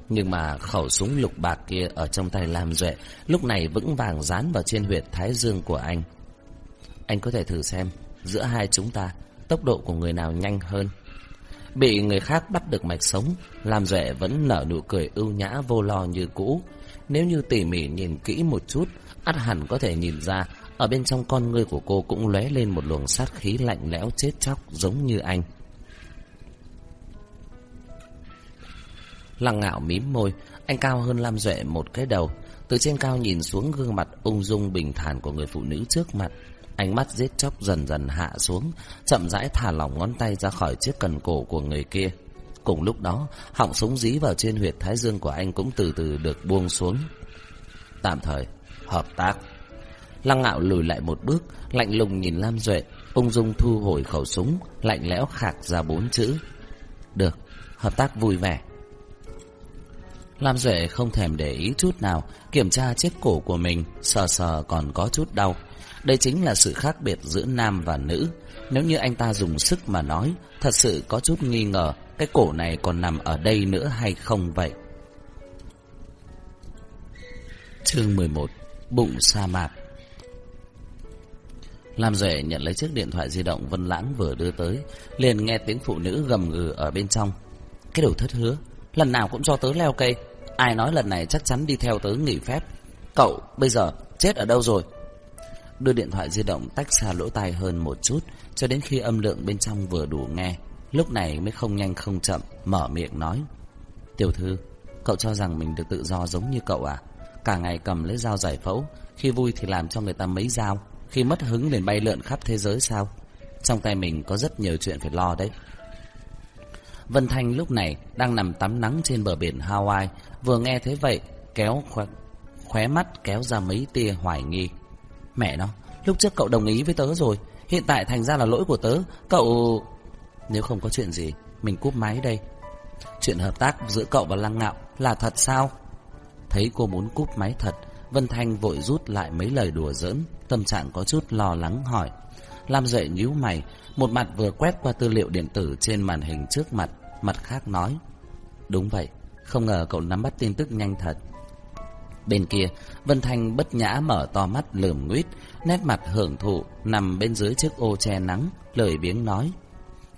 Nhưng mà khẩu súng lục bạc kia ở trong tay Lam Duệ lúc này vững vàng dán vào trên huyệt thái dương của anh. Anh có thể thử xem, giữa hai chúng ta, tốc độ của người nào nhanh hơn. Bị người khác bắt được mạch sống, Lam Duệ vẫn nở nụ cười ưu nhã vô lo như cũ. Nếu như tỉ mỉ nhìn kỹ một chút, ắt hẳn có thể nhìn ra ở bên trong con ngươi của cô cũng lóe lên một luồng sát khí lạnh lẽo chết chóc giống như anh. Lăng ngạo mím môi, anh cao hơn Lam Duệ một cái đầu. Từ trên cao nhìn xuống gương mặt ung dung bình thản của người phụ nữ trước mặt. Ánh mắt giết chóc dần dần hạ xuống, chậm rãi thả lỏng ngón tay ra khỏi chiếc cần cổ của người kia. Cùng lúc đó, họng súng dí vào trên huyệt thái dương của anh cũng từ từ được buông xuống. Tạm thời, hợp tác. Lăng ngạo lùi lại một bước, lạnh lùng nhìn Lam Duệ, ung dung thu hồi khẩu súng, lạnh lẽo khạc ra bốn chữ. Được, hợp tác vui vẻ. Lam Duệ không thèm để ý chút nào, kiểm tra chiếc cổ của mình, sờ sờ còn có chút đau. Đây chính là sự khác biệt giữa nam và nữ. Nếu như anh ta dùng sức mà nói, thật sự có chút nghi ngờ cái cổ này còn nằm ở đây nữa hay không vậy. Chương 11 Bụng sa mạc Lam Duệ nhận lấy chiếc điện thoại di động Vân Lãng vừa đưa tới, liền nghe tiếng phụ nữ gầm gừ ở bên trong. Cái đầu thất hứa, lần nào cũng cho tớ leo cây, ai nói lần này chắc chắn đi theo tớ nghỉ phép. Cậu bây giờ chết ở đâu rồi? Đưa điện thoại di động tách xa lỗ tai hơn một chút, cho đến khi âm lượng bên trong vừa đủ nghe, lúc này mới không nhanh không chậm mở miệng nói: "Tiểu thư, cậu cho rằng mình được tự do giống như cậu à? Cả ngày cầm lấy dao giải phẫu, khi vui thì làm cho người ta mấy dao." Khi mất hứng liền bay lượn khắp thế giới sao Trong tay mình có rất nhiều chuyện phải lo đấy Vân Thanh lúc này đang nằm tắm nắng trên bờ biển Hawaii Vừa nghe thế vậy Kéo khóe, khóe mắt kéo ra mấy tia hoài nghi Mẹ nó Lúc trước cậu đồng ý với tớ rồi Hiện tại thành ra là lỗi của tớ Cậu... Nếu không có chuyện gì Mình cúp máy đây Chuyện hợp tác giữa cậu và Lăng Ngạo là thật sao Thấy cô muốn cúp máy thật Vân Thanh vội rút lại mấy lời đùa giỡn, tâm trạng có chút lo lắng hỏi. Lam Duệ nhíu mày, một mặt vừa quét qua tư liệu điện tử trên màn hình trước mặt, mặt khác nói. Đúng vậy, không ngờ cậu nắm bắt tin tức nhanh thật. Bên kia, Vân Thanh bất nhã mở to mắt lườm nguyết, nét mặt hưởng thụ, nằm bên dưới chiếc ô che nắng, lời biếng nói.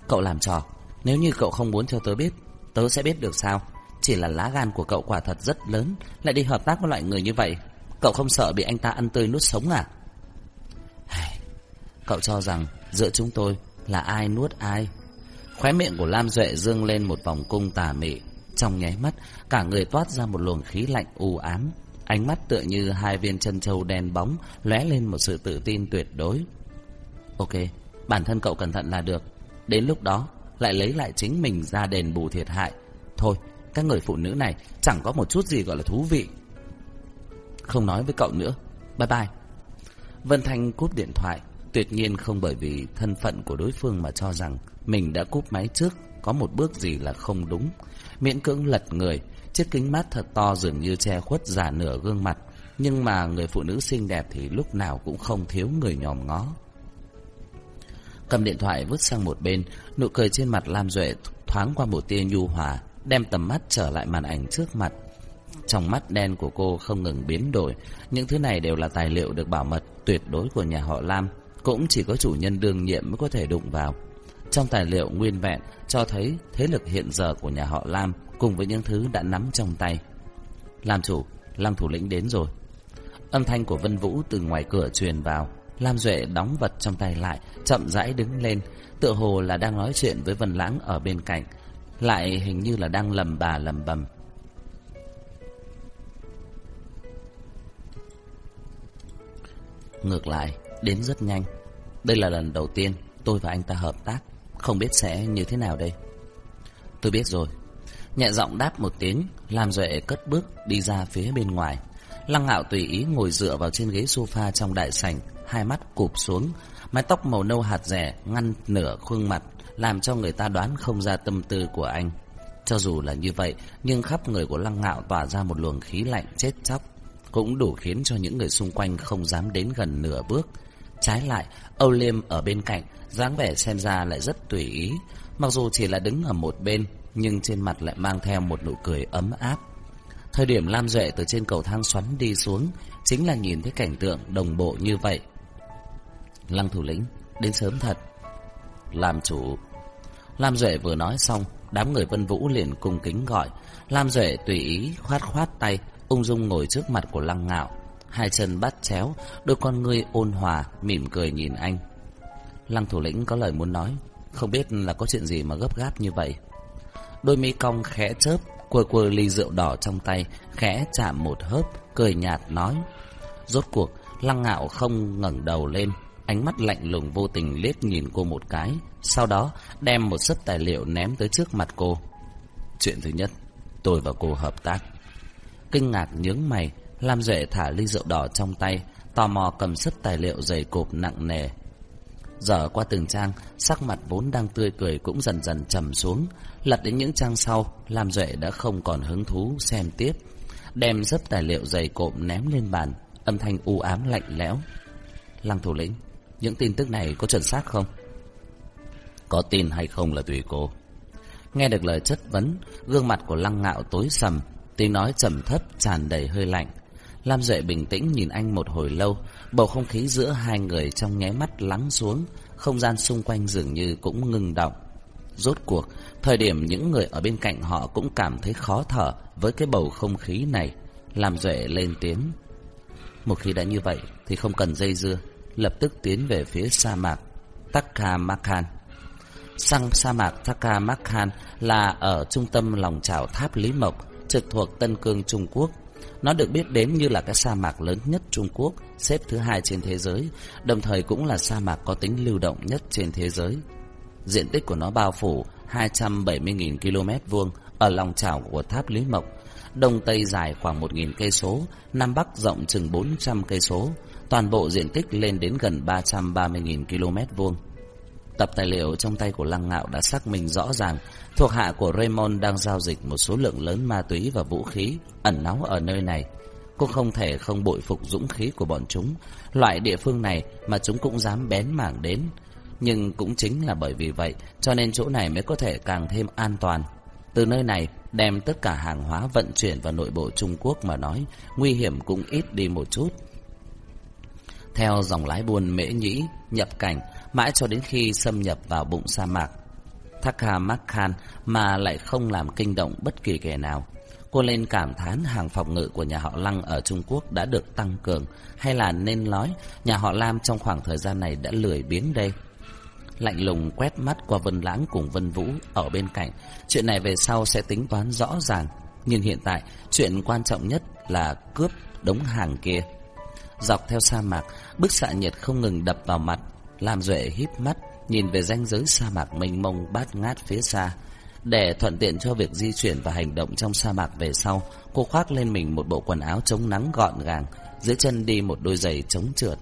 Cậu làm trò, nếu như cậu không muốn cho tớ biết, tớ sẽ biết được sao. Chỉ là lá gan của cậu quả thật rất lớn, lại đi hợp tác với loại người như vậy, Cậu không sợ bị anh ta ăn tươi nuốt sống à? Cậu cho rằng giữa chúng tôi là ai nuốt ai? Khóe miệng của Lam Duệ dương lên một vòng cung tà mị. Trong nháy mắt, cả người toát ra một luồng khí lạnh u ám. Ánh mắt tựa như hai viên chân châu đen bóng, lóe lên một sự tự tin tuyệt đối. Ok, bản thân cậu cẩn thận là được. Đến lúc đó, lại lấy lại chính mình ra đền bù thiệt hại. Thôi, các người phụ nữ này chẳng có một chút gì gọi là thú vị. Không nói với cậu nữa Bye bye Vân Thanh cúp điện thoại Tuyệt nhiên không bởi vì thân phận của đối phương mà cho rằng Mình đã cúp máy trước Có một bước gì là không đúng Miễn cưỡng lật người chiếc kính mát thật to dường như che khuất giả nửa gương mặt. Nhưng mà người phụ nữ xinh đẹp thì lúc nào cũng không thiếu người nhòm ngó. Cầm điện thoại vứt sang một bên, nụ cười trên mặt Lam Duệ thoáng qua một tia nhu hòa, đem tầm mắt trở lại màn ảnh trước mặt. Trong mắt đen của cô không ngừng biến đổi, những thứ này đều là tài liệu được bảo mật tuyệt đối của nhà họ Lam, cũng chỉ có chủ nhân đương nhiệm mới có thể đụng vào. Trong tài liệu nguyên vẹn cho thấy thế lực hiện giờ của nhà họ Lam cùng với những thứ đã nắm trong tay. Lam chủ, Lam thủ lĩnh đến rồi. Âm thanh của Vân Vũ từ ngoài cửa truyền vào. Lam Duệ đóng vật trong tay lại, chậm rãi đứng lên, tựa hồ là đang nói chuyện với Vân Lãng ở bên cạnh, lại hình như là đang lầm bà lầm bầm. Ngược lại, đến rất nhanh. Đây là lần đầu tiên tôi và anh ta hợp tác, không biết sẽ như thế nào đây. Tôi biết rồi. Nhẹ giọng đáp một tiếng, Lam Duệ cất bước đi ra phía bên ngoài. Lăng Ngạo tùy ý ngồi dựa vào trên ghế sofa trong đại sảnh, hai mắt cụp xuống, mái tóc màu nâu hạt rẻ ngăn nửa khuôn mặt, làm cho người ta đoán không ra tâm tư của anh. Cho dù là như vậy, nhưng khắp người của Lăng Ngạo tỏa ra một luồng khí lạnh chết chóc, cũng đủ khiến cho những người xung quanh không dám đến gần nửa bước. Trái lại, Âu Liêm ở bên cạnh, dáng vẻ xem ra lại rất tùy ý, mặc dù chỉ là đứng ở một bên, nhưng trên mặt lại mang theo một nụ cười ấm áp. Thời điểm Lam Duệ từ trên cầu thang xoắn đi xuống, chính là nhìn thấy cảnh tượng đồng bộ như vậy. Lăng thủ lĩnh, đến sớm thật. Làm chủ. Lam Duệ vừa nói xong, đám người Vân Vũ liền cung kính gọi. Lam Duệ tùy ý khoát khoát tay, ung dung ngồi trước mặt của Lăng Ngạo. Hai chân bắt chéo, đôi con ngươi ôn hòa, mỉm cười nhìn anh. Lăng thủ lĩnh có lời muốn nói, không biết là có chuyện gì mà gấp gáp như vậy. Đôi mi cong khẽ chớp, quơ quơ ly rượu đỏ trong tay, khẽ chạm một hớp, cười nhạt nói. Rốt cuộc, Lăng Ngạo không ngẩng đầu lên, ánh mắt lạnh lùng vô tình liếc nhìn cô một cái, sau đó đem một sấp tài liệu ném tới trước mặt cô. Chuyện thứ nhất, tôi và cô hợp tác. Kinh ngạc nhướng mày, Lam Duệ thả ly rượu đỏ trong tay, tò mò cầm sấp tài liệu dày cộp nặng nề. Dở qua từng trang, sắc mặt vốn đang tươi cười cũng dần dần trầm xuống. Lật đến những trang sau, Lam Duệ đã không còn hứng thú xem tiếp. Đem dấp tài liệu dày cộm ném lên bàn, âm thanh u ám lạnh lẽo. Lăng thủ lĩnh, những tin tức này có chuẩn xác không? Có tin hay không là tùy cô. Nghe được lời chất vấn, gương mặt của Lăng Ngạo tối sầm, tiếng nói trầm thấp tràn đầy hơi lạnh. Lam Duệ bình tĩnh nhìn anh một hồi lâu, bầu không khí giữa hai người trong nháy mắt lắng xuống, không gian xung quanh dường như cũng ngừng động. Rốt cuộc, thời điểm những người ở bên cạnh họ cũng cảm thấy khó thở với cái bầu không khí này. làm Duệ lên tiếng. Một khi đã như vậy thì không cần dây dưa, lập tức tiến về phía sa mạc Takamakhan. Sang sa mạc Takamakhan là ở trung tâm lòng chảo tháp Lý Mộc, trực thuộc Tân Cương Trung Quốc. Nó được biết đến như là cái sa mạc lớn nhất Trung Quốc, xếp thứ hai trên thế giới, đồng thời cũng là sa mạc có tính lưu động nhất trên thế giới. Diện tích của nó bao phủ 270.000 km vuông ở lòng chảo của tháp Lý Mộc, đông tây dài khoảng 1.000 cây số, nam bắc rộng chừng 400 cây số, toàn bộ diện tích lên đến gần 330.000 km vuông. Tập tài liệu trong tay của Lăng Ngạo đã xác minh rõ ràng thuộc hạ của Raymond đang giao dịch một số lượng lớn ma túy và vũ khí ẩn náu ở nơi này. Cô không thể không bội phục dũng khí của bọn chúng, loại địa phương này mà chúng cũng dám bén mảng đến. Nhưng cũng chính là bởi vì vậy cho nên chỗ này mới có thể càng thêm an toàn. Từ nơi này đem tất cả hàng hóa vận chuyển vào nội bộ Trung Quốc mà nói, nguy hiểm cũng ít đi một chút. Theo dòng lái buôn mễ nhĩ, nhập cảnh, mãi cho đến khi xâm nhập vào bụng sa mạc. Thakha Makhan mà lại không làm kinh động bất kỳ kẻ nào. Cô lên cảm thán hàng phòng ngự của nhà họ Lăng ở Trung Quốc đã được tăng cường, hay là nên nói nhà họ Lam trong khoảng thời gian này đã lười biếng đây. Lạnh lùng quét mắt qua Vân Lãng cùng Vân Vũ ở bên cạnh, chuyện này về sau sẽ tính toán rõ ràng. Nhưng hiện tại, chuyện quan trọng nhất là cướp đống hàng kia. Dọc theo sa mạc, bức xạ nhiệt không ngừng đập vào mặt, làm Duệ híp mắt, nhìn về ranh giới sa mạc mênh mông bát ngát phía xa. Để thuận tiện cho việc di chuyển và hành động trong sa mạc về sau, cô khoác lên mình một bộ quần áo chống nắng gọn gàng, dưới chân đi một đôi giày chống trượt.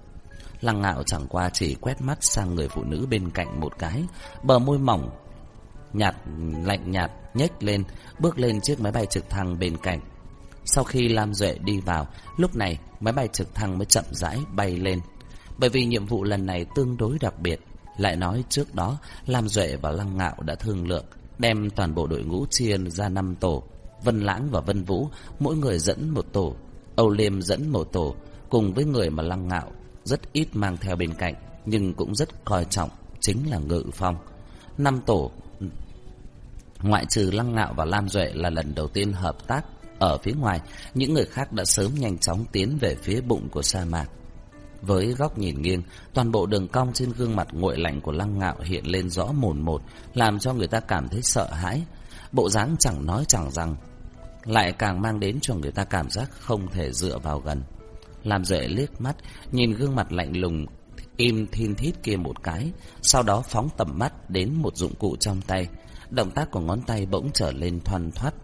Lăng ngạo chẳng qua chỉ quét mắt sang người phụ nữ bên cạnh một cái, bờ môi mỏng, nhạt lạnh nhạt nhếch lên, bước lên chiếc máy bay trực thăng bên cạnh. Sau khi Lam Duệ đi vào, lúc này máy bay trực thăng mới chậm rãi bay lên. Bởi vì nhiệm vụ lần này tương đối đặc biệt, lại nói trước đó Lam Duệ và Lăng Ngạo đã thương lượng đem toàn bộ đội ngũ chia ra 5 tổ. Vân Lãng và Vân Vũ mỗi người dẫn một tổ, Âu Liêm dẫn một tổ, cùng với người mà Lăng Ngạo rất ít mang theo bên cạnh, nhưng cũng rất coi trọng, chính là Ngự Phong. Năm tổ, ngoại trừ Lăng Ngạo và Lam Duệ là lần đầu tiên hợp tác ở phía ngoài, những người khác đã sớm nhanh chóng tiến về phía bụng của sa mạc. Với góc nhìn nghiêng, toàn bộ đường cong trên gương mặt nguội lạnh của Lăng Ngạo hiện lên rõ mồn một, làm cho người ta cảm thấy sợ hãi. Bộ dáng chẳng nói chẳng rằng, lại càng mang đến cho người ta cảm giác không thể dựa vào gần. Làm Duệ liếc mắt, nhìn gương mặt lạnh lùng, im thiên thít kia một cái, sau đó phóng tầm mắt đến một dụng cụ trong tay. Động tác của ngón tay bỗng trở lên thoăn thoắt.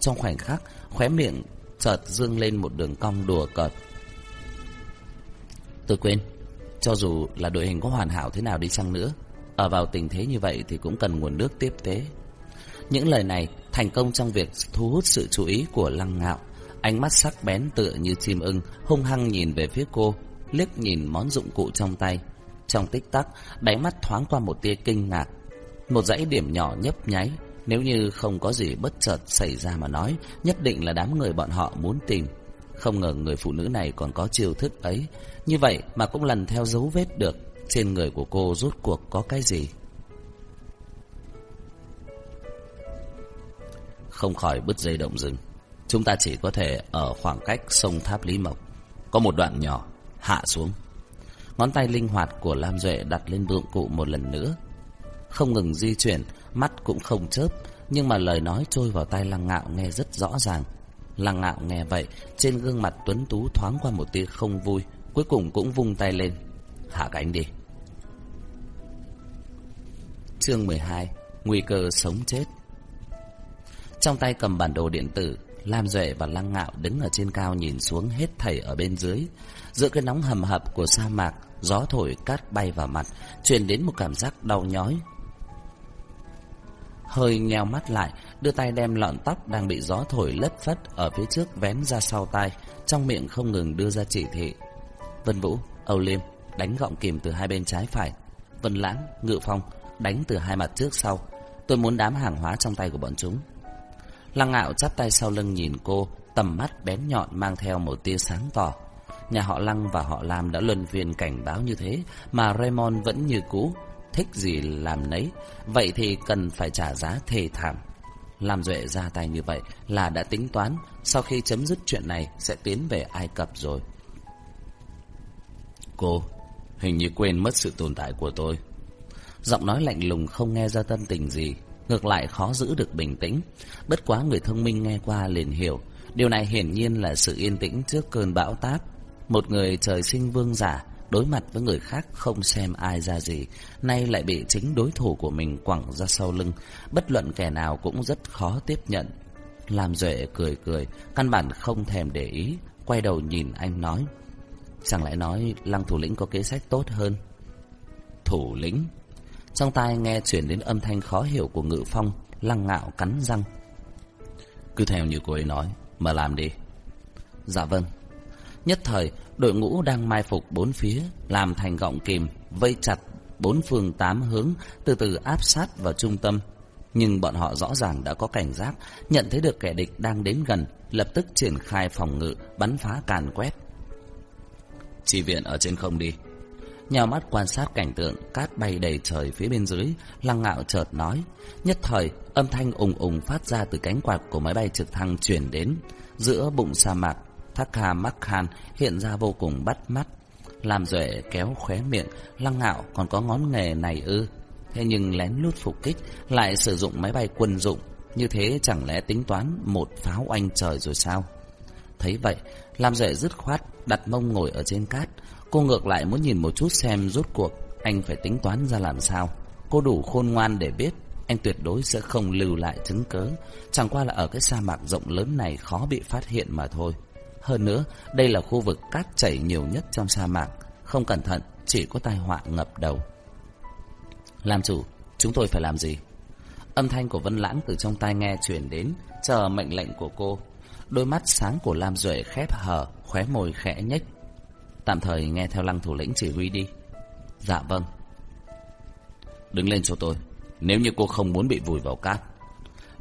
Trong khoảnh khắc, khóe miệng chợt dương lên một đường cong đùa cợt. Tôi quên, cho dù là đội hình có hoàn hảo thế nào đi chăng nữa, ở vào tình thế như vậy thì cũng cần nguồn nước tiếp tế. Những lời này thành công trong việc thu hút sự chú ý của Lăng Ngạo. Ánh mắt sắc bén tựa như chim ưng, hung hăng nhìn về phía cô, liếc nhìn món dụng cụ trong tay. Trong tích tắc, đáy mắt thoáng qua một tia kinh ngạc. Một dãy điểm nhỏ nhấp nháy, nếu như không có gì bất chợt xảy ra mà nói, nhất định là đám người bọn họ muốn tìm. Không ngờ người phụ nữ này còn có chiêu thức ấy. Như vậy mà cũng lần theo dấu vết được trên người của cô rốt cuộc có cái gì. Không khỏi bứt dây động rừng. Chúng ta chỉ có thể ở khoảng cách sông Tháp Lý Mộc. Có một đoạn nhỏ, hạ xuống. Ngón tay linh hoạt của Lam Duệ đặt lên dụng cụ một lần nữa. Không ngừng di chuyển, mắt cũng không chớp, nhưng mà lời nói trôi vào tai lăng ngạo nghe rất rõ ràng. Lăng ngạo nghe vậy, trên gương mặt tuấn tú thoáng qua một tia không vui, cuối cùng cũng vung tay lên. Hạ cánh đi. Chương 12 Nguy cơ sống chết Trong tay cầm bản đồ điện tử, Lam Duệ và Lăng Ngạo đứng ở trên cao nhìn xuống hết thảy ở bên dưới. Giữa cái nóng hầm hập của sa mạc, gió thổi cát bay vào mặt, truyền đến một cảm giác đau nhói. Hơi nheo mắt lại, đưa tay đem lọn tóc đang bị gió thổi lất phất ở phía trước vén ra sau tai, trong miệng không ngừng đưa ra chỉ thị. Vân Vũ, Âu Liêm, đánh gọng kìm từ hai bên trái phải. Vân Lãng, Ngự Phong, đánh từ hai mặt trước sau. Tôi muốn đám hàng hóa trong tay của bọn chúng. Lăng ngạo chắp tay sau lưng nhìn cô, tầm mắt bén nhọn mang theo một tia sáng tỏ. Nhà họ Lăng và họ Lam đã luân phiên cảnh báo như thế, mà Raymond vẫn như cũ, thích gì làm nấy, vậy thì cần phải trả giá thê thảm. Làm Duệ ra tay như vậy là đã tính toán, sau khi chấm dứt chuyện này sẽ tiến về Ai Cập rồi. Cô, hình như quên mất sự tồn tại của tôi. Giọng nói lạnh lùng không nghe ra tâm tình gì, ngược lại khó giữ được bình tĩnh. Bất quá người thông minh nghe qua liền hiểu, điều này hiển nhiên là sự yên tĩnh trước cơn bão táp. Một người trời sinh vương giả, đối mặt với người khác không xem ai ra gì, nay lại bị chính đối thủ của mình quẳng ra sau lưng, bất luận kẻ nào cũng rất khó tiếp nhận. Làm Duệ cười cười, căn bản không thèm để ý, quay đầu nhìn anh nói. Chẳng lẽ nói lăng thủ lĩnh có kế sách tốt hơn? Thủ lĩnh? Trong tai nghe chuyển đến âm thanh khó hiểu của ngự phong, lăng ngạo cắn răng. Cứ theo như cô ấy nói, mà làm đi. Dạ vâng. Nhất thời, đội ngũ đang mai phục bốn phía, làm thành gọng kìm, vây chặt bốn phương tám hướng, từ từ áp sát vào trung tâm. Nhưng bọn họ rõ ràng đã có cảnh giác, nhận thấy được kẻ địch đang đến gần, lập tức triển khai phòng ngự, bắn phá càn quét. Chỉ viện ở trên không đi. Nhào mắt quan sát cảnh tượng cát bay đầy trời phía bên dưới, lăng ngạo chợt nói. Nhất thời, âm thanh ùng ùng phát ra từ cánh quạt của máy bay trực thăng chuyển đến. Giữa bụng sa mạc, Thakha Makhan hiện ra vô cùng bắt mắt. Làm duệ kéo khóe miệng, lăng ngạo còn có ngón nghề này ư. Thế nhưng lén lút phục kích, lại sử dụng máy bay quân dụng. Như thế chẳng lẽ tính toán một pháo oanh trời rồi sao? Thấy vậy, làm duệ dứt khoát, đặt mông ngồi ở trên cát. Cô ngược lại muốn nhìn một chút xem rốt cuộc anh phải tính toán ra làm sao. Cô đủ khôn ngoan để biết anh tuyệt đối sẽ không lưu lại chứng cớ. Chẳng qua là ở cái sa mạc rộng lớn này khó bị phát hiện mà thôi. Hơn nữa, đây là khu vực cát chảy nhiều nhất trong sa mạc. Không cẩn thận, chỉ có tai họa ngập đầu. Làm chủ, chúng tôi phải làm gì? Âm thanh của Vân Lãng từ trong tai nghe truyền đến, chờ mệnh lệnh của cô. Đôi mắt sáng của Lam Duệ khép hờ, khóe môi khẽ nhếch. Tạm thời nghe theo lăng thủ lĩnh chỉ huy đi. Dạ vâng. Đứng lên cho tôi, nếu như cô không muốn bị vùi vào cát.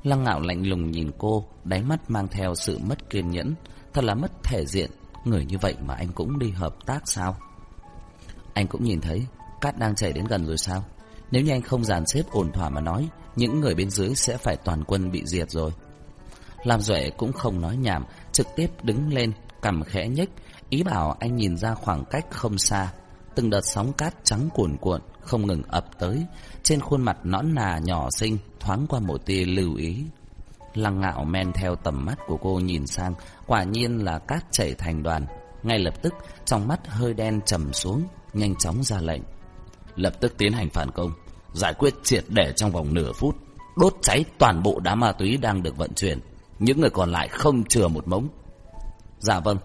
Lăng ngạo lạnh lùng nhìn cô, đáy mắt mang theo sự mất kiên nhẫn. Thật là mất thể diện, người như vậy mà anh cũng đi hợp tác sao? Anh cũng nhìn thấy, cát đang chảy đến gần rồi sao? Nếu như anh không dàn xếp ổn thỏa mà nói, những người bên dưới sẽ phải toàn quân bị diệt rồi. Lam Duệ cũng không nói nhảm, trực tiếp đứng lên, cầm khẽ nhếch, ý bảo anh nhìn ra khoảng cách không xa. Từng đợt sóng cát trắng cuồn cuộn, không ngừng ập tới, trên khuôn mặt nõn nà nhỏ xinh thoáng qua một tia lưu ý. Lăng ngạo men theo tầm mắt của cô nhìn sang, quả nhiên là cát chảy thành đoàn. Ngay lập tức, trong mắt hơi đen trầm xuống, nhanh chóng ra lệnh. Lập tức tiến hành phản công, giải quyết triệt để trong vòng nửa phút, đốt cháy toàn bộ đám ma túy đang được vận chuyển. Những người còn lại không chừa một mống. Dạ vâng.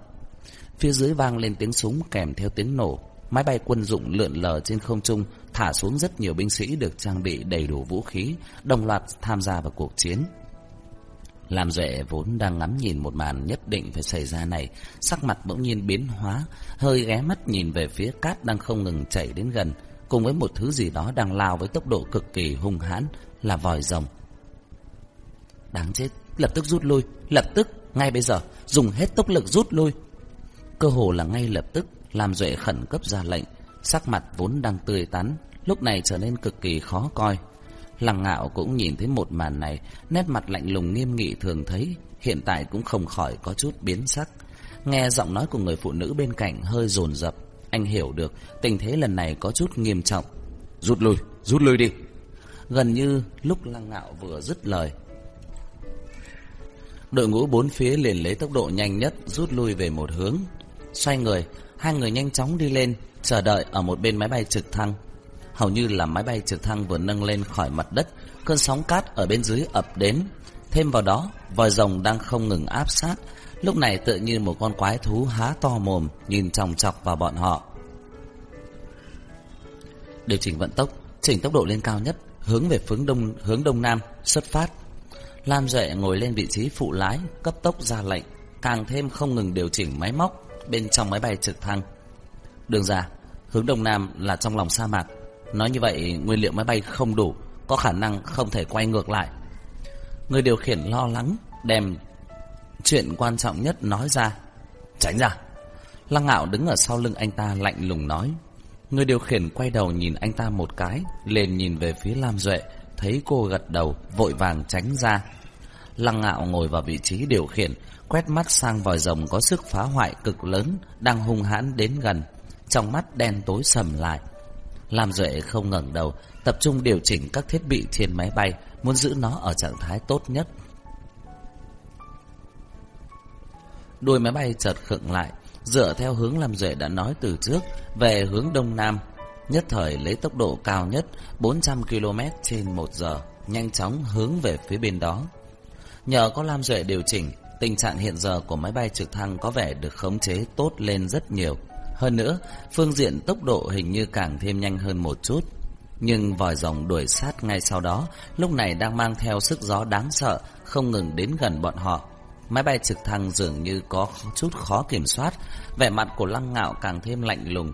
Phía dưới vang lên tiếng súng kèm theo tiếng nổ. Máy bay quân dụng lượn lờ trên không trung thả xuống rất nhiều binh sĩ được trang bị đầy đủ vũ khí, đồng loạt tham gia vào cuộc chiến. Làm Duệ vốn đang ngắm nhìn một màn nhất định phải xảy ra này, sắc mặt bỗng nhiên biến hóa, hơi ghé mắt nhìn về phía cát đang không ngừng chảy đến gần, cùng với một thứ gì đó đang lao với tốc độ cực kỳ hung hãn, là vòi rồng. Đáng chết, lập tức rút lui, lập tức, ngay bây giờ, dùng hết tốc lực rút lui. Cơ hồ là ngay lập tức, làm Duệ khẩn cấp ra lệnh, sắc mặt vốn đang tươi tắn, lúc này trở nên cực kỳ khó coi. Lăng ngạo cũng nhìn thấy một màn này, nét mặt lạnh lùng nghiêm nghị thường thấy, hiện tại cũng không khỏi có chút biến sắc. Nghe giọng nói của người phụ nữ bên cạnh hơi dồn dập, anh hiểu được tình thế lần này có chút nghiêm trọng. Rút lui, rút lui đi. Gần như lúc lăng ngạo vừa dứt lời. Đội ngũ bốn phía liền lấy tốc độ nhanh nhất rút lui về một hướng. Xoay người, hai người nhanh chóng đi lên, chờ đợi ở một bên máy bay trực thăng. Hầu như là máy bay trực thăng vừa nâng lên khỏi mặt đất, cơn sóng cát ở bên dưới ập đến. Thêm vào đó, vòi rồng đang không ngừng áp sát, lúc này tự như một con quái thú há to mồm nhìn chòng chọc vào bọn họ. Điều chỉnh vận tốc, chỉnh tốc độ lên cao nhất, hướng về hướng đông hướng đông nam, xuất phát. Lam Duệ ngồi lên vị trí phụ lái, cấp tốc ra lệnh, càng thêm không ngừng điều chỉnh máy móc bên trong máy bay trực thăng. Đường ra, hướng đông nam là trong lòng sa mạc. Nói như vậy, nguyên liệu máy bay không đủ, có khả năng không thể quay ngược lại. Người điều khiển lo lắng, đem chuyện quan trọng nhất nói ra. Tránh ra. Lăng ngạo đứng ở sau lưng anh ta lạnh lùng nói. Người điều khiển quay đầu nhìn anh ta một cái, liền nhìn về phía Lam Duệ, thấy cô gật đầu, vội vàng tránh ra. Lăng ngạo ngồi vào vị trí điều khiển, quét mắt sang vòi rồng có sức phá hoại cực lớn, đang hung hãn đến gần. Trong mắt đen tối sầm lại. Lam Duệ không ngẩng đầu, tập trung điều chỉnh các thiết bị trên máy bay, muốn giữ nó ở trạng thái tốt nhất. Đuôi máy bay chợt khựng lại, dựa theo hướng Lam Duệ đã nói từ trước, về hướng đông nam. Nhất thời lấy tốc độ cao nhất 400 km trên 1 giờ, nhanh chóng hướng về phía bên đó. Nhờ có Lam Duệ điều chỉnh, tình trạng hiện giờ của máy bay trực thăng có vẻ được khống chế tốt lên rất nhiều. Hơn nữa, phương diện tốc độ hình như càng thêm nhanh hơn một chút. Nhưng vòi rồng đuổi sát ngay sau đó, lúc này đang mang theo sức gió đáng sợ, không ngừng đến gần bọn họ. Máy bay trực thăng dường như có chút khó kiểm soát, vẻ mặt của lăng ngạo càng thêm lạnh lùng.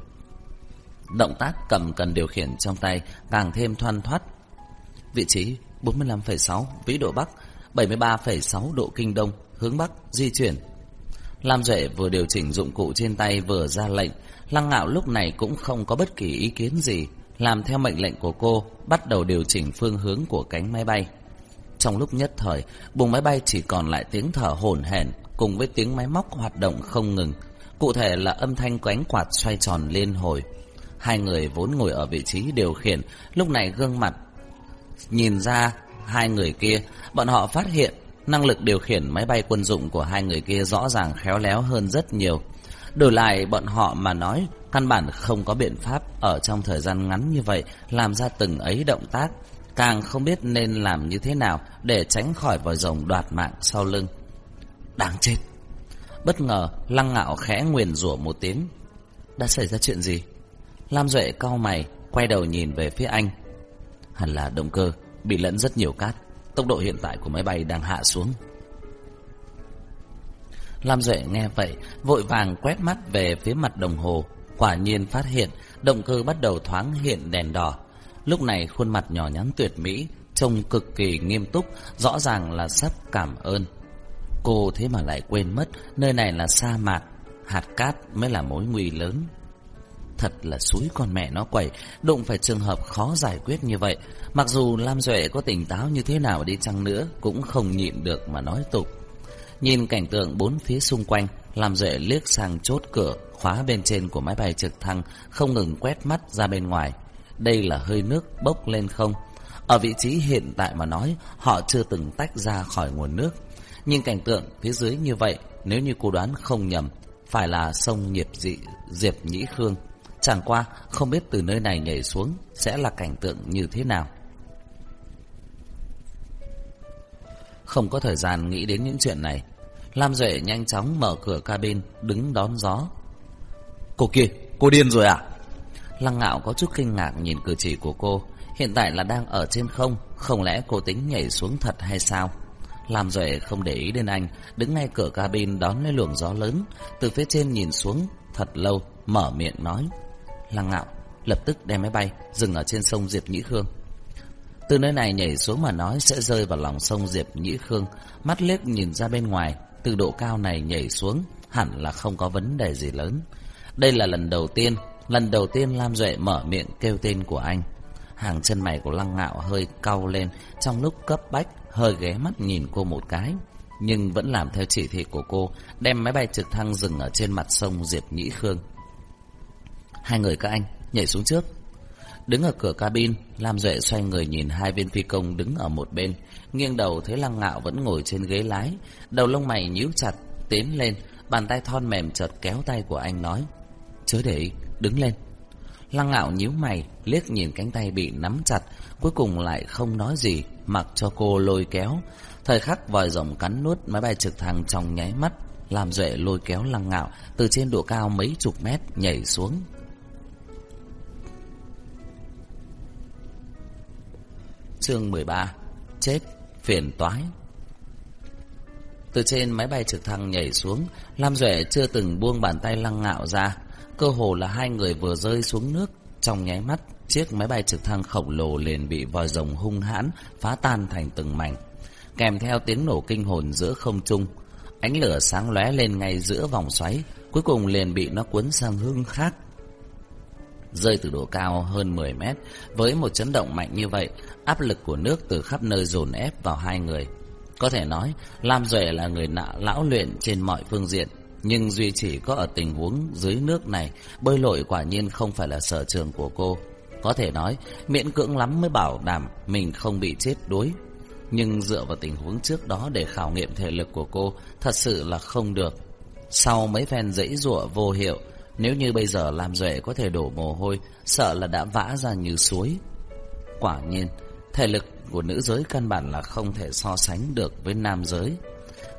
Động tác cầm cần điều khiển trong tay càng thêm thoăn thoắt. Vị trí 45,6 vĩ độ Bắc, 73,6 độ Kinh Đông, hướng Bắc, di chuyển. Lam Duệ vừa điều chỉnh dụng cụ trên tay vừa ra lệnh, Lăng Ngạo lúc này cũng không có bất kỳ ý kiến gì, làm theo mệnh lệnh của cô, bắt đầu điều chỉnh phương hướng của cánh máy bay. Trong lúc nhất thời, buồng máy bay chỉ còn lại tiếng thở hổn hển cùng với tiếng máy móc hoạt động không ngừng, cụ thể là âm thanh cánh quạt xoay tròn liên hồi. Hai người vốn ngồi ở vị trí điều khiển, lúc này gương mặt nhìn ra hai người kia, bọn họ phát hiện năng lực điều khiển máy bay quân dụng của hai người kia rõ ràng khéo léo hơn rất nhiều. Đổi lại bọn họ mà nói, căn bản không có biện pháp ở trong thời gian ngắn như vậy làm ra từng ấy động tác, càng không biết nên làm như thế nào để tránh khỏi vòi rồng đoạt mạng sau lưng. Đáng chết! Bất ngờ, lăng ngạo khẽ nguyền rủa một tiếng. Đã xảy ra chuyện gì? Lam Duệ cau mày, quay đầu nhìn về phía anh. Hẳn là động cơ, bị lẫn rất nhiều cát. Tốc độ hiện tại của máy bay đang hạ xuống. Lam Duệ nghe vậy, vội vàng quét mắt về phía mặt đồng hồ. Quả nhiên phát hiện, động cơ bắt đầu thoáng hiện đèn đỏ. Lúc này khuôn mặt nhỏ nhắn tuyệt mỹ, trông cực kỳ nghiêm túc, rõ ràng là sắp cảm ơn. Cô thế mà lại quên mất, nơi này là sa mạc, hạt cát mới là mối nguy lớn. Thật là suối con mẹ nó quẩy, đụng phải trường hợp khó giải quyết như vậy. Mặc dù Lam Duệ có tỉnh táo như thế nào đi chăng nữa, cũng không nhịn được mà nói tục. Nhìn cảnh tượng bốn phía xung quanh, Lam Duệ liếc sang chốt cửa, khóa bên trên của máy bay trực thăng, không ngừng quét mắt ra bên ngoài. Đây là hơi nước bốc lên không? Ở vị trí hiện tại mà nói, họ chưa từng tách ra khỏi nguồn nước. Nhìn cảnh tượng phía dưới như vậy, nếu như cô đoán không nhầm, phải là sông Nhiệp Dị Diệp Nhĩ Khương. Chẳng qua, không biết từ nơi này nhảy xuống sẽ là cảnh tượng như thế nào. Không có thời gian nghĩ đến những chuyện này. Lam Duệ nhanh chóng mở cửa cabin, đứng đón gió. Cô kia, cô điên rồi à? Lăng ngạo có chút kinh ngạc nhìn cử chỉ của cô. Hiện tại là đang ở trên không, không lẽ cô tính nhảy xuống thật hay sao? Lam Duệ không để ý đến anh, đứng ngay cửa cabin đón lấy luồng gió lớn, từ phía trên nhìn xuống thật lâu, mở miệng nói. Lăng ngạo, lập tức đem máy bay, dừng ở trên sông Diệp Nhĩ Khương. Từ nơi này nhảy xuống mà nói sẽ rơi vào lòng sông Diệp Nhĩ Khương, mắt liếc nhìn ra bên ngoài, từ độ cao này nhảy xuống, hẳn là không có vấn đề gì lớn. Đây là lần đầu tiên, lần đầu tiên Lam Duệ mở miệng kêu tên của anh. Hàng chân mày của Lăng Ngạo hơi cau lên trong lúc cấp bách, hơi ghé mắt nhìn cô một cái. Nhưng vẫn làm theo chỉ thị của cô, đem máy bay trực thăng dừng ở trên mặt sông Diệp Nhĩ Khương. Hai người các anh, nhảy xuống trước. Đứng ở cửa cabin, Lam Duệ xoay người nhìn hai viên phi công đứng ở một bên, nghiêng đầu thấy Lăng Ngạo vẫn ngồi trên ghế lái, đầu lông mày nhíu chặt, tiến lên, bàn tay thon mềm chợt kéo tay của anh nói: "Chớ để ý, đứng lên." Lăng Ngạo nhíu mày, liếc nhìn cánh tay bị nắm chặt, cuối cùng lại không nói gì, mặc cho cô lôi kéo. Thời khắc vòi rồng cắn nuốt máy bay trực thăng trong nháy mắt, làm Duệ lôi kéo Lăng Ngạo từ trên độ cao mấy chục mét nhảy xuống. Chương 13 Chết, phiền toái. Từ trên máy bay trực thăng nhảy xuống Lam Duệ chưa từng buông bàn tay lăng ngạo ra. Cơ hồ là hai người vừa rơi xuống nước Trong nháy mắt Chiếc máy bay trực thăng khổng lồ liền bị vòi rồng hung hãn Phá tan thành từng mảnh Kèm theo tiếng nổ kinh hồn giữa không trung. Ánh lửa sáng lóe lên ngay giữa vòng xoáy Cuối cùng liền bị nó cuốn sang hướng khác rơi từ độ cao hơn 10 mét. Với một chấn động mạnh như vậy, áp lực của nước từ khắp nơi dồn ép vào hai người. Có thể nói, Lam Duệ là người nạ lão luyện trên mọi phương diện, nhưng duy chỉ có ở tình huống dưới nước này, bơi lội quả nhiên không phải là sở trường của cô. Có thể nói, miễn cưỡng lắm mới bảo đảm mình không bị chết đuối. Nhưng dựa vào tình huống trước đó để khảo nghiệm thể lực của cô, thật sự là không được. Sau mấy phen dãy rụa vô hiệu, nếu như bây giờ làm Duệ có thể đổ mồ hôi, sợ là đã vã ra như suối. Quả nhiên, thể lực của nữ giới căn bản là không thể so sánh được với nam giới.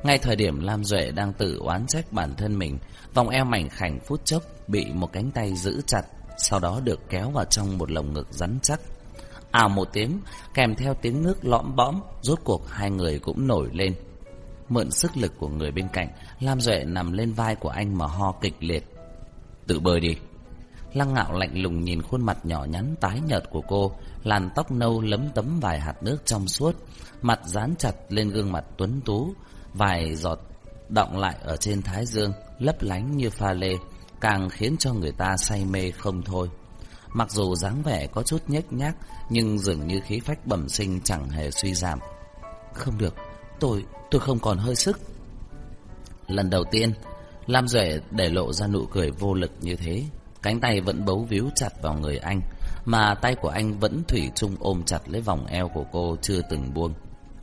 Ngay thời điểm Lam Duệ đang tự oán trách bản thân mình, vòng eo mảnh khảnh phút chốc bị một cánh tay giữ chặt, sau đó được kéo vào trong một lồng ngực rắn chắc. Ào một tiếng, kèm theo tiếng nước lõm bõm, rốt cuộc hai người cũng nổi lên. Mượn sức lực của người bên cạnh, Lam Duệ nằm lên vai của anh mà ho kịch liệt. Tự bơi đi. Lăng ngạo lạnh lùng nhìn khuôn mặt nhỏ nhắn tái nhợt của cô Làn tóc nâu lấm tấm vài hạt nước trong suốt Mặt dán chặt lên gương mặt tuấn tú Vài giọt đọng lại ở trên thái dương Lấp lánh như pha lê Càng khiến cho người ta say mê không thôi. Mặc dù dáng vẻ có chút nhếch nhác Nhưng dường như khí phách bẩm sinh chẳng hề suy giảm. Không được Tôi, tôi không còn hơi sức. Lần đầu tiên Lam Duệ để lộ ra nụ cười vô lực như thế. Cánh tay vẫn bấu víu chặt vào người anh, Mà tay của anh vẫn thủy chung ôm chặt lấy vòng eo của cô chưa từng buông.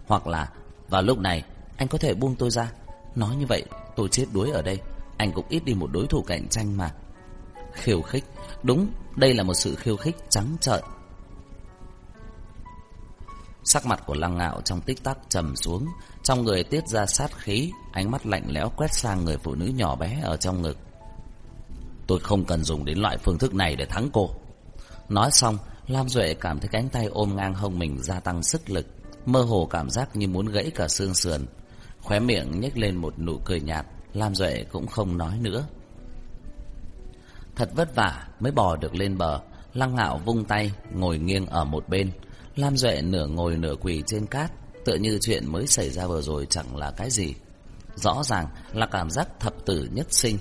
Hoặc là, vào lúc này, anh có thể buông tôi ra. Nói như vậy, tôi chết đuối ở đây. Anh cũng ít đi một đối thủ cạnh tranh mà. Khiêu khích. Đúng, đây là một sự khiêu khích trắng trợn. Sắc mặt của lăng ngạo trong tích tắc trầm xuống trong người tiết ra sát khí Ánh mắt lạnh lẽo quét sang người phụ nữ nhỏ bé ở trong ngực Tôi không cần dùng đến loại phương thức này để thắng cô Nói xong Lam Duệ cảm thấy cánh tay ôm ngang hông mình gia tăng sức lực, mơ hồ cảm giác như muốn gãy cả xương sườn. Khóe miệng nhếch lên một nụ cười nhạt, Lam Duệ cũng không nói nữa. Thật vất vả mới bò được lên bờ, Lăng Ngạo vung tay, ngồi nghiêng ở một bên. Lam Duệ nửa ngồi nửa quỳ trên cát, tựa như chuyện mới xảy ra vừa rồi chẳng là cái gì. Rõ ràng là cảm giác thập tử nhất sinh.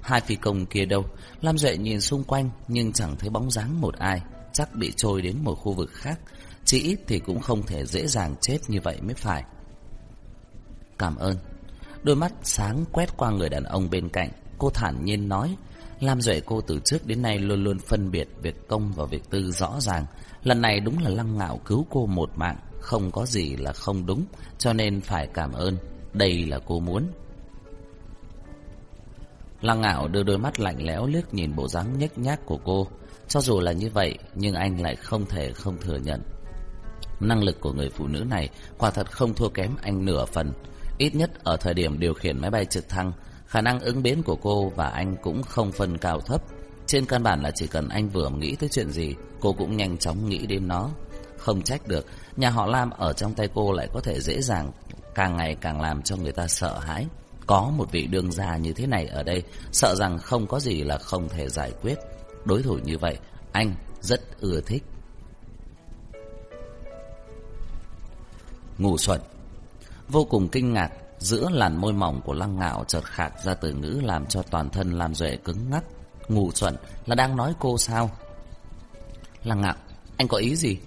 Hai phi công kia đâu? Lam Duệ nhìn xung quanh nhưng chẳng thấy bóng dáng một ai, chắc bị trôi đến một khu vực khác. Chỉ ít thì cũng không thể dễ dàng chết như vậy mới phải. Cảm ơn. Đôi mắt sáng quét qua người đàn ông bên cạnh, cô thản nhiên nói, Lam Duệ cô từ trước đến nay luôn luôn phân biệt việc công và việc tư rõ ràng. Lần này đúng là lăng ngạo cứu cô một mạng, không có gì là không đúng, cho nên phải cảm ơn. Đây là cô muốn. Lăng ngạo đưa đôi mắt lạnh lẽo liếc nhìn bộ dáng nhếch nhác của cô. Cho dù là như vậy, nhưng anh lại không thể không thừa nhận. Năng lực của người phụ nữ này quả thật không thua kém anh nửa phần. Ít nhất ở thời điểm điều khiển máy bay trực thăng, khả năng ứng biến của cô và anh cũng không phân cao thấp. Trên căn bản là chỉ cần anh vừa nghĩ tới chuyện gì, cô cũng nhanh chóng nghĩ đến nó. Không trách được, nhà họ Lam ở trong tay cô lại có thể dễ dàng, càng ngày càng làm cho người ta sợ hãi. Có một vị đương gia như thế này ở đây, sợ rằng không có gì là không thể giải quyết. Đối thủ như vậy, anh rất ưa thích. Ngủ xuẩn Vô cùng kinh ngạc, giữa làn môi mỏng của lăng ngạo chợt khạc ra từ ngữ làm cho toàn thân làm Duệ cứng ngắc. Ngủ xuẩn là đang nói cô sao? Lăng ngạo, anh có ý gì?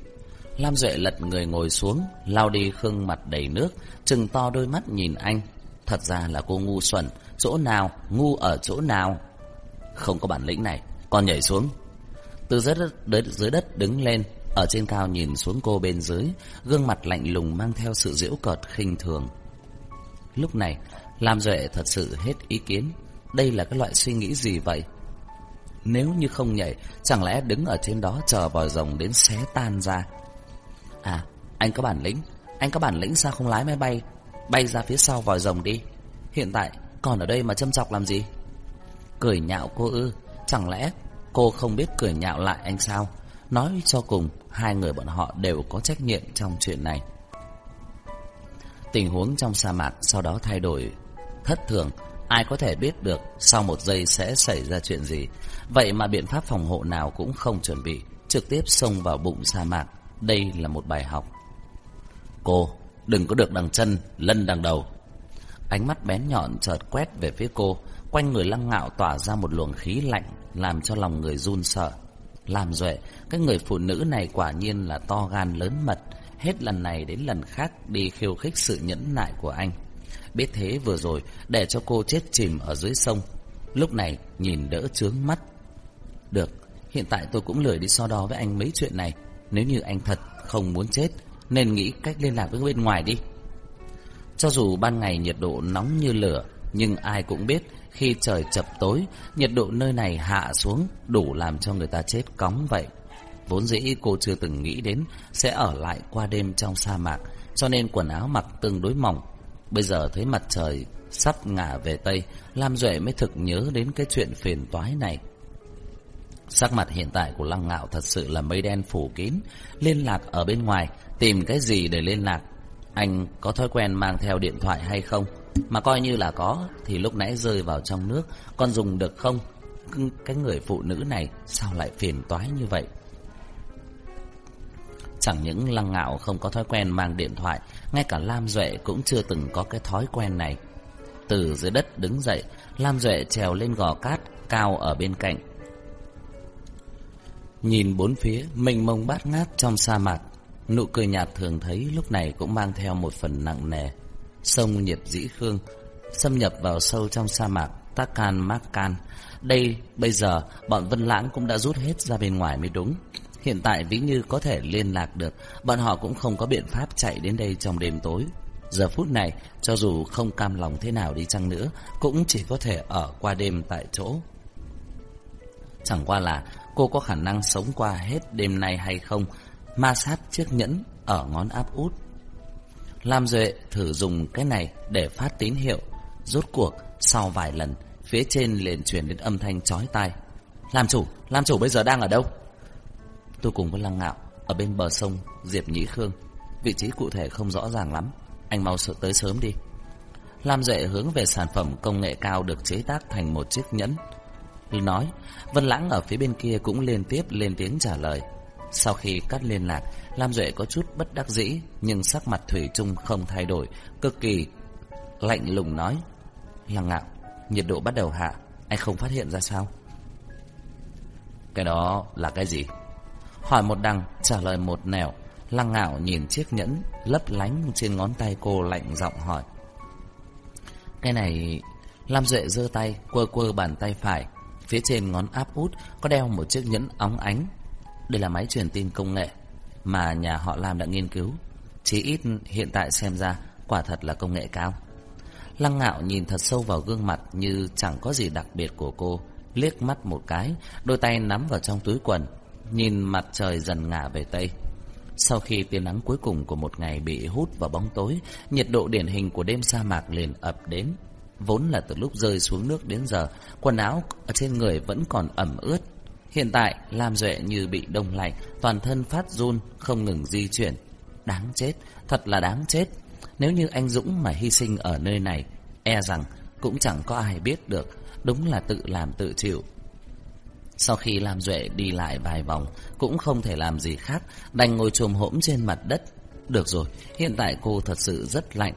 Lam Duệ lật người ngồi xuống, lao đi khương mặt đầy nước, trừng to đôi mắt nhìn anh. Thật ra là cô ngu xuẩn, chỗ nào, ngu ở chỗ nào? Không có bản lĩnh này, con nhảy xuống. Từ dưới đất, dưới đất đứng lên, ở trên cao nhìn xuống cô bên dưới, gương mặt lạnh lùng mang theo sự giễu cợt khinh thường. Lúc này, Lam Duệ thật sự hết ý kiến. Đây là cái loại suy nghĩ gì vậy? Nếu như không nhảy, chẳng lẽ đứng ở trên đó chờ vòi rồng đến xé tan ra? À, anh có bản lĩnh, anh có bản lĩnh sao không lái máy bay, bay ra phía sau vòi rồng đi. Hiện tại, còn ở đây mà châm chọc làm gì? Cười nhạo cô ư, chẳng lẽ cô không biết cười nhạo lại anh sao? Nói cho cùng, hai người bọn họ đều có trách nhiệm trong chuyện này. Tình huống trong sa mạc sau đó thay đổi thất thường, ai có thể biết được sau một giây sẽ xảy ra chuyện gì. Vậy mà biện pháp phòng hộ nào cũng không chuẩn bị, trực tiếp xông vào bụng sa mạc. Đây là một bài học. Cô, đừng có được đằng chân, lân đằng đầu. Ánh mắt bén nhọn chợt quét về phía cô, quanh người lăng ngạo tỏa ra một luồng khí lạnh, làm cho lòng người run sợ. Làm duệ, cái người phụ nữ này quả nhiên là to gan lớn mật, hết lần này đến lần khác đi khiêu khích sự nhẫn nại của anh. Biết thế vừa rồi, để cho cô chết chìm ở dưới sông. Lúc này, nhìn đỡ chướng mắt. Được, hiện tại tôi cũng lười đi so đo với anh mấy chuyện này. Nếu như anh thật không muốn chết, nên nghĩ cách liên lạc với bên ngoài đi. Cho dù ban ngày nhiệt độ nóng như lửa, nhưng ai cũng biết khi trời chập tối, nhiệt độ nơi này hạ xuống đủ làm cho người ta chết cóng vậy. Vốn dĩ cô chưa từng nghĩ đến sẽ ở lại qua đêm trong sa mạc, cho nên quần áo mặc tương đối mỏng. Bây giờ thấy mặt trời sắp ngả về Tây, Lam Duệ mới thực nhớ đến cái chuyện phiền toái này. Sắc mặt hiện tại của Lăng Ngạo thật sự là mây đen phủ kín, liên lạc ở bên ngoài, tìm cái gì để liên lạc. Anh có thói quen mang theo điện thoại hay không? Mà coi như là có, thì lúc nãy rơi vào trong nước, còn dùng được không? Cái người phụ nữ này sao lại phiền toái như vậy? Chẳng những Lăng Ngạo không có thói quen mang điện thoại, ngay cả Lam Duệ cũng chưa từng có cái thói quen này. Từ dưới đất đứng dậy, Lam Duệ trèo lên gò cát cao ở bên cạnh, Nhìn bốn phía, mênh mông bát ngát trong sa mạc, nụ cười nhạt thường thấy lúc này cũng mang theo một phần nặng nề. Sông Nhiệt Dĩ Khương xâm nhập vào sâu trong sa mạc Takan Makan. Đây bây giờ bọn Vân Lãng cũng đã rút hết ra bên ngoài mới đúng. Hiện tại ví như có thể liên lạc được, bọn họ cũng không có biện pháp chạy đến đây trong đêm tối. Giờ phút này, cho dù không cam lòng thế nào đi chăng nữa, cũng chỉ có thể ở qua đêm tại chỗ. Chẳng qua là cô có khả năng sống qua hết đêm nay hay không, ma sát chiếc nhẫn ở ngón áp út. Lam Duệ thử dùng cái này để phát tín hiệu, rốt cuộc sau vài lần, phía trên liền truyền đến âm thanh chói tai. Làm chủ, làm chủ bây giờ đang ở đâu? Tôi cùng với Lăng Ngạo Ở bên bờ sông Diệp Nhĩ Khương Vị trí cụ thể không rõ ràng lắm Anh mau sợ tới sớm đi Lam Duệ hướng về sản phẩm công nghệ cao được chế tác thành một chiếc nhẫn Nói. Vân Lãng ở phía bên kia cũng liên tiếp lên tiếng trả lời. Sau khi cắt liên lạc, Lam Duệ có chút bất đắc dĩ, Nhưng sắc mặt Thủy Trung không thay đổi, Cực kỳ lạnh lùng nói. Lăng ngạo, Nhiệt độ bắt đầu hạ, Anh không phát hiện ra sao? Cái đó là cái gì? Hỏi một đằng, trả lời một nẻo. Lăng ngạo nhìn chiếc nhẫn Lấp lánh trên ngón tay cô lạnh giọng hỏi. Cái này, Lam Duệ giơ tay, quơ quơ bàn tay phải. Phía trên ngón áp út Có đeo một chiếc nhẫn óng ánh. Đây là máy truyền tin công nghệ Mà nhà họ Lam đã nghiên cứu. Chỉ ít hiện tại xem ra Quả thật là công nghệ cao. Lăng ngạo nhìn thật sâu vào gương mặt Như chẳng có gì đặc biệt của cô. Liếc mắt một cái, Đôi tay nắm vào trong túi quần, Nhìn mặt trời dần ngả về Tây. Sau khi tia nắng cuối cùng của một ngày bị hút vào bóng tối, Nhiệt độ điển hình của đêm sa mạc liền ập đến. Vốn là từ lúc rơi xuống nước đến giờ Quần áo ở trên người vẫn còn ẩm ướt. Hiện tại Lam Duệ như bị đông lạnh Toàn thân phát run Không ngừng di chuyển. Đáng chết, thật là đáng chết. Nếu như anh Dũng mà hy sinh ở nơi này E rằng cũng chẳng có ai biết được Đúng là tự làm tự chịu. Sau khi Lam Duệ đi lại vài vòng Cũng không thể làm gì khác Đành ngồi trồm hỗn trên mặt đất. Được rồi, hiện tại cô thật sự rất lạnh.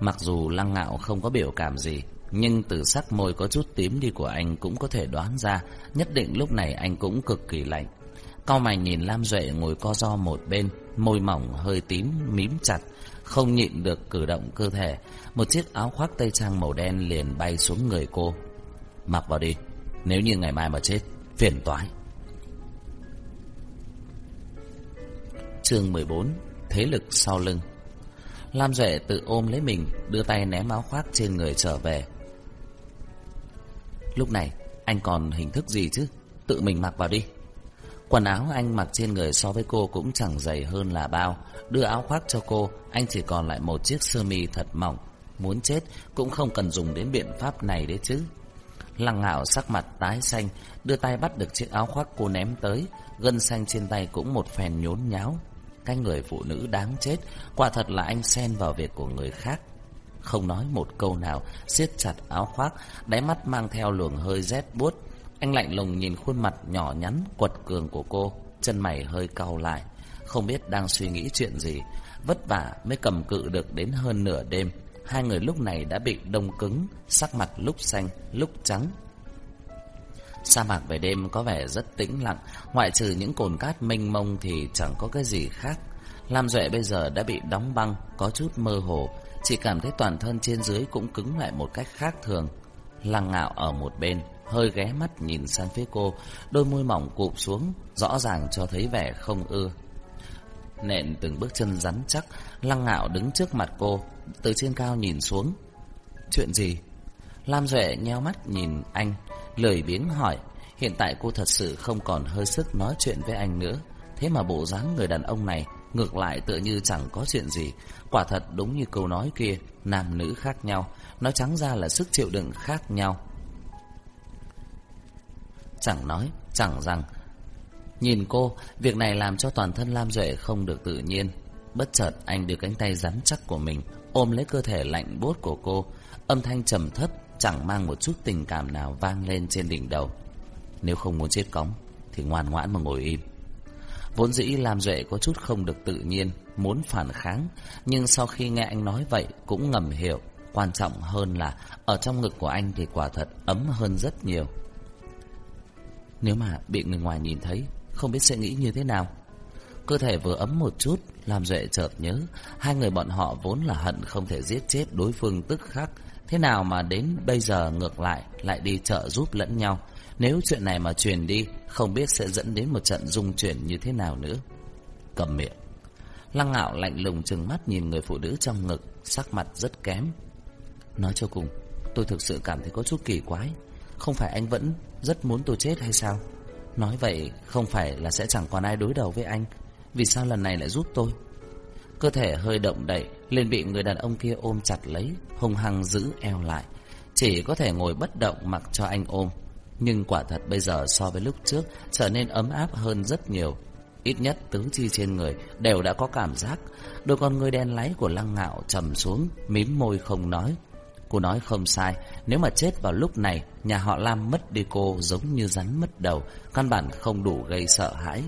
Mặc dù lăng ngạo không có biểu cảm gì, Nhưng từ sắc môi có chút tím đi của anh Cũng có thể đoán ra, Nhất định lúc này anh cũng cực kỳ lạnh Cao mày nhìn Lam Duệ ngồi co do một bên, Môi mỏng hơi tím, mím chặt, Không nhịn được cử động cơ thể Một chiếc áo khoác tây trang màu đen liền bay xuống người cô Mặc vào đi, Nếu như ngày mai mà chết, phiền toái. Chương 14: Thế lực sau lưng. Lam Duệ tự ôm lấy mình, đưa tay ném áo khoác trên người trở về. Lúc này, anh còn hình thức gì chứ? Tự mình mặc vào đi. Quần áo anh mặc trên người so với cô cũng chẳng dày hơn là bao. Đưa áo khoác cho cô, anh chỉ còn lại một chiếc sơ mi thật mỏng. Muốn chết cũng không cần dùng đến biện pháp này đấy chứ. Lăng ngạo sắc mặt tái xanh, đưa tay bắt được chiếc áo khoác cô ném tới, gân xanh trên tay cũng một phèn nhốn nháo. Cái người phụ nữ đáng chết, quả thật là anh xen vào việc của người khác. Không nói một câu nào, siết chặt áo khoác, đáy mắt mang theo luồng hơi rét buốt. Anh lạnh lùng nhìn khuôn mặt nhỏ nhắn, quật cường của cô, chân mày hơi cau lại. Không biết đang suy nghĩ chuyện gì, vất vả mới cầm cự được đến hơn nửa đêm. Hai người lúc này đã bị đông cứng, sắc mặt lúc xanh, lúc trắng. Sa mạc về đêm có vẻ rất tĩnh lặng, ngoại trừ những cồn cát mênh mông thì chẳng có cái gì khác. Lam Duệ bây giờ đã bị đóng băng, có chút mơ hồ, chỉ cảm thấy toàn thân trên dưới cũng cứng lại một cách khác thường. Lăng ngạo ở một bên, hơi ghé mắt nhìn sang phía cô, đôi môi mỏng cụp xuống, rõ ràng cho thấy vẻ không ưa. Nện từng bước chân rắn chắc, lăng ngạo đứng trước mặt cô, từ trên cao nhìn xuống. Chuyện gì? Lam Duệ nheo mắt nhìn anh, lười biếng hỏi. Hiện tại cô thật sự không còn hơi sức nói chuyện với anh nữa. Thế mà bộ dáng người đàn ông này ngược lại tựa như chẳng có chuyện gì. Quả thật đúng như câu nói kia, nam nữ khác nhau, nói trắng ra là sức chịu đựng khác nhau. Chẳng nói, chẳng rằng. Nhìn cô, việc này làm cho toàn thân Lam Duệ không được tự nhiên. Bất chợt anh đưa cánh tay rắn chắc của mình ôm lấy cơ thể lạnh buốt của cô, âm thanh trầm thấp chẳng mang một chút tình cảm nào vang lên trên đỉnh đầu. Nếu không muốn chết cóng thì ngoan ngoãn mà ngồi im. Vốn dĩ Lam Duệ có chút không được tự nhiên, muốn phản kháng, nhưng sau khi nghe anh nói vậy cũng ngầm hiểu, quan trọng hơn là ở trong ngực của anh thì quả thật ấm hơn rất nhiều. Nếu mà bị người ngoài nhìn thấy, không biết sẽ nghĩ như thế nào. Cơ thể vừa ấm một chút, làm Duệ chợt nhớ, hai người bọn họ vốn là hận không thể giết chết đối phương tức khắc. Thế nào mà đến bây giờ ngược lại, lại đi chợ giúp lẫn nhau. Nếu chuyện này mà truyền đi, không biết sẽ dẫn đến một trận dung chuyển như thế nào nữa. Cầm miệng. Lăng ngạo lạnh lùng chừng mắt nhìn người phụ nữ trong ngực, sắc mặt rất kém. Nói cho cùng, tôi thực sự cảm thấy có chút kỳ quái. Không phải anh vẫn rất muốn tôi chết hay sao? Nói vậy không phải là sẽ chẳng còn ai đối đầu với anh vì sao lần này lại giúp tôi Cơ thể hơi động đậy liền bị người đàn ông kia ôm chặt lấy Hung hăng giữ eo lại Chỉ có thể ngồi bất động mặc cho anh ôm Nhưng quả thật bây giờ so với lúc trước Trở nên ấm áp hơn rất nhiều Ít nhất tứ chi trên người đều đã có cảm giác. Đôi con người đen láy của lăng ngạo trầm xuống, mím môi không nói. Cô nói không sai, nếu mà chết vào lúc này, nhà họ Lam mất đi cô giống như rắn mất đầu, căn bản không đủ gây sợ hãi.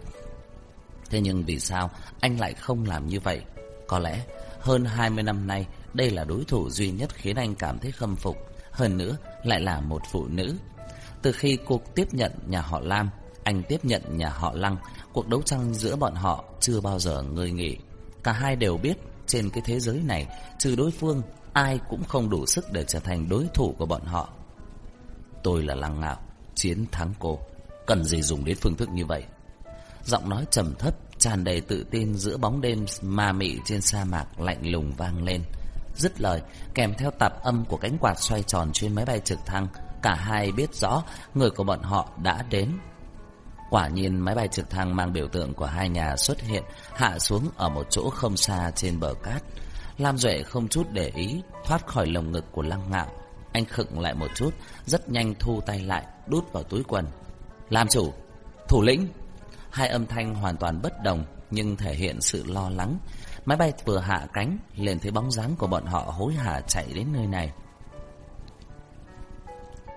Thế nhưng vì sao anh lại không làm như vậy? Có lẽ hơn 20 năm nay, đây là đối thủ duy nhất khiến anh cảm thấy khâm phục. Hơn nữa, lại là một phụ nữ. Từ khi cuộc tiếp nhận nhà họ Lam, anh tiếp nhận nhà họ Lăng, cuộc đấu tranh giữa bọn họ chưa bao giờ ngơi nghỉ. Cả hai đều biết trên cái thế giới này, trừ đối phương, ai cũng không đủ sức để trở thành đối thủ của bọn họ. Tôi là Lăng Ngạo, chiến thắng cô. Cần gì dùng đến phương thức như vậy? Giọng nói trầm thấp, tràn đầy tự tin giữa bóng đêm ma mị trên sa mạc lạnh lùng vang lên. Dứt lời, kèm theo tạp âm của cánh quạt xoay tròn trên máy bay trực thăng, cả hai biết rõ người của bọn họ đã đến. Quả nhiên máy bay trực thăng mang biểu tượng của hai nhà xuất hiện, hạ xuống ở một chỗ không xa trên bờ cát. Lam Duệ không chút để ý, thoát khỏi lồng ngực của Lăng Ngạo. Anh khựng lại một chút, rất nhanh thu tay lại, đút vào túi quần. Lam chủ, thủ lĩnh. Hai âm thanh hoàn toàn bất đồng, nhưng thể hiện sự lo lắng. Máy bay vừa hạ cánh, liền thấy bóng dáng của bọn họ hối hả chạy đến nơi này.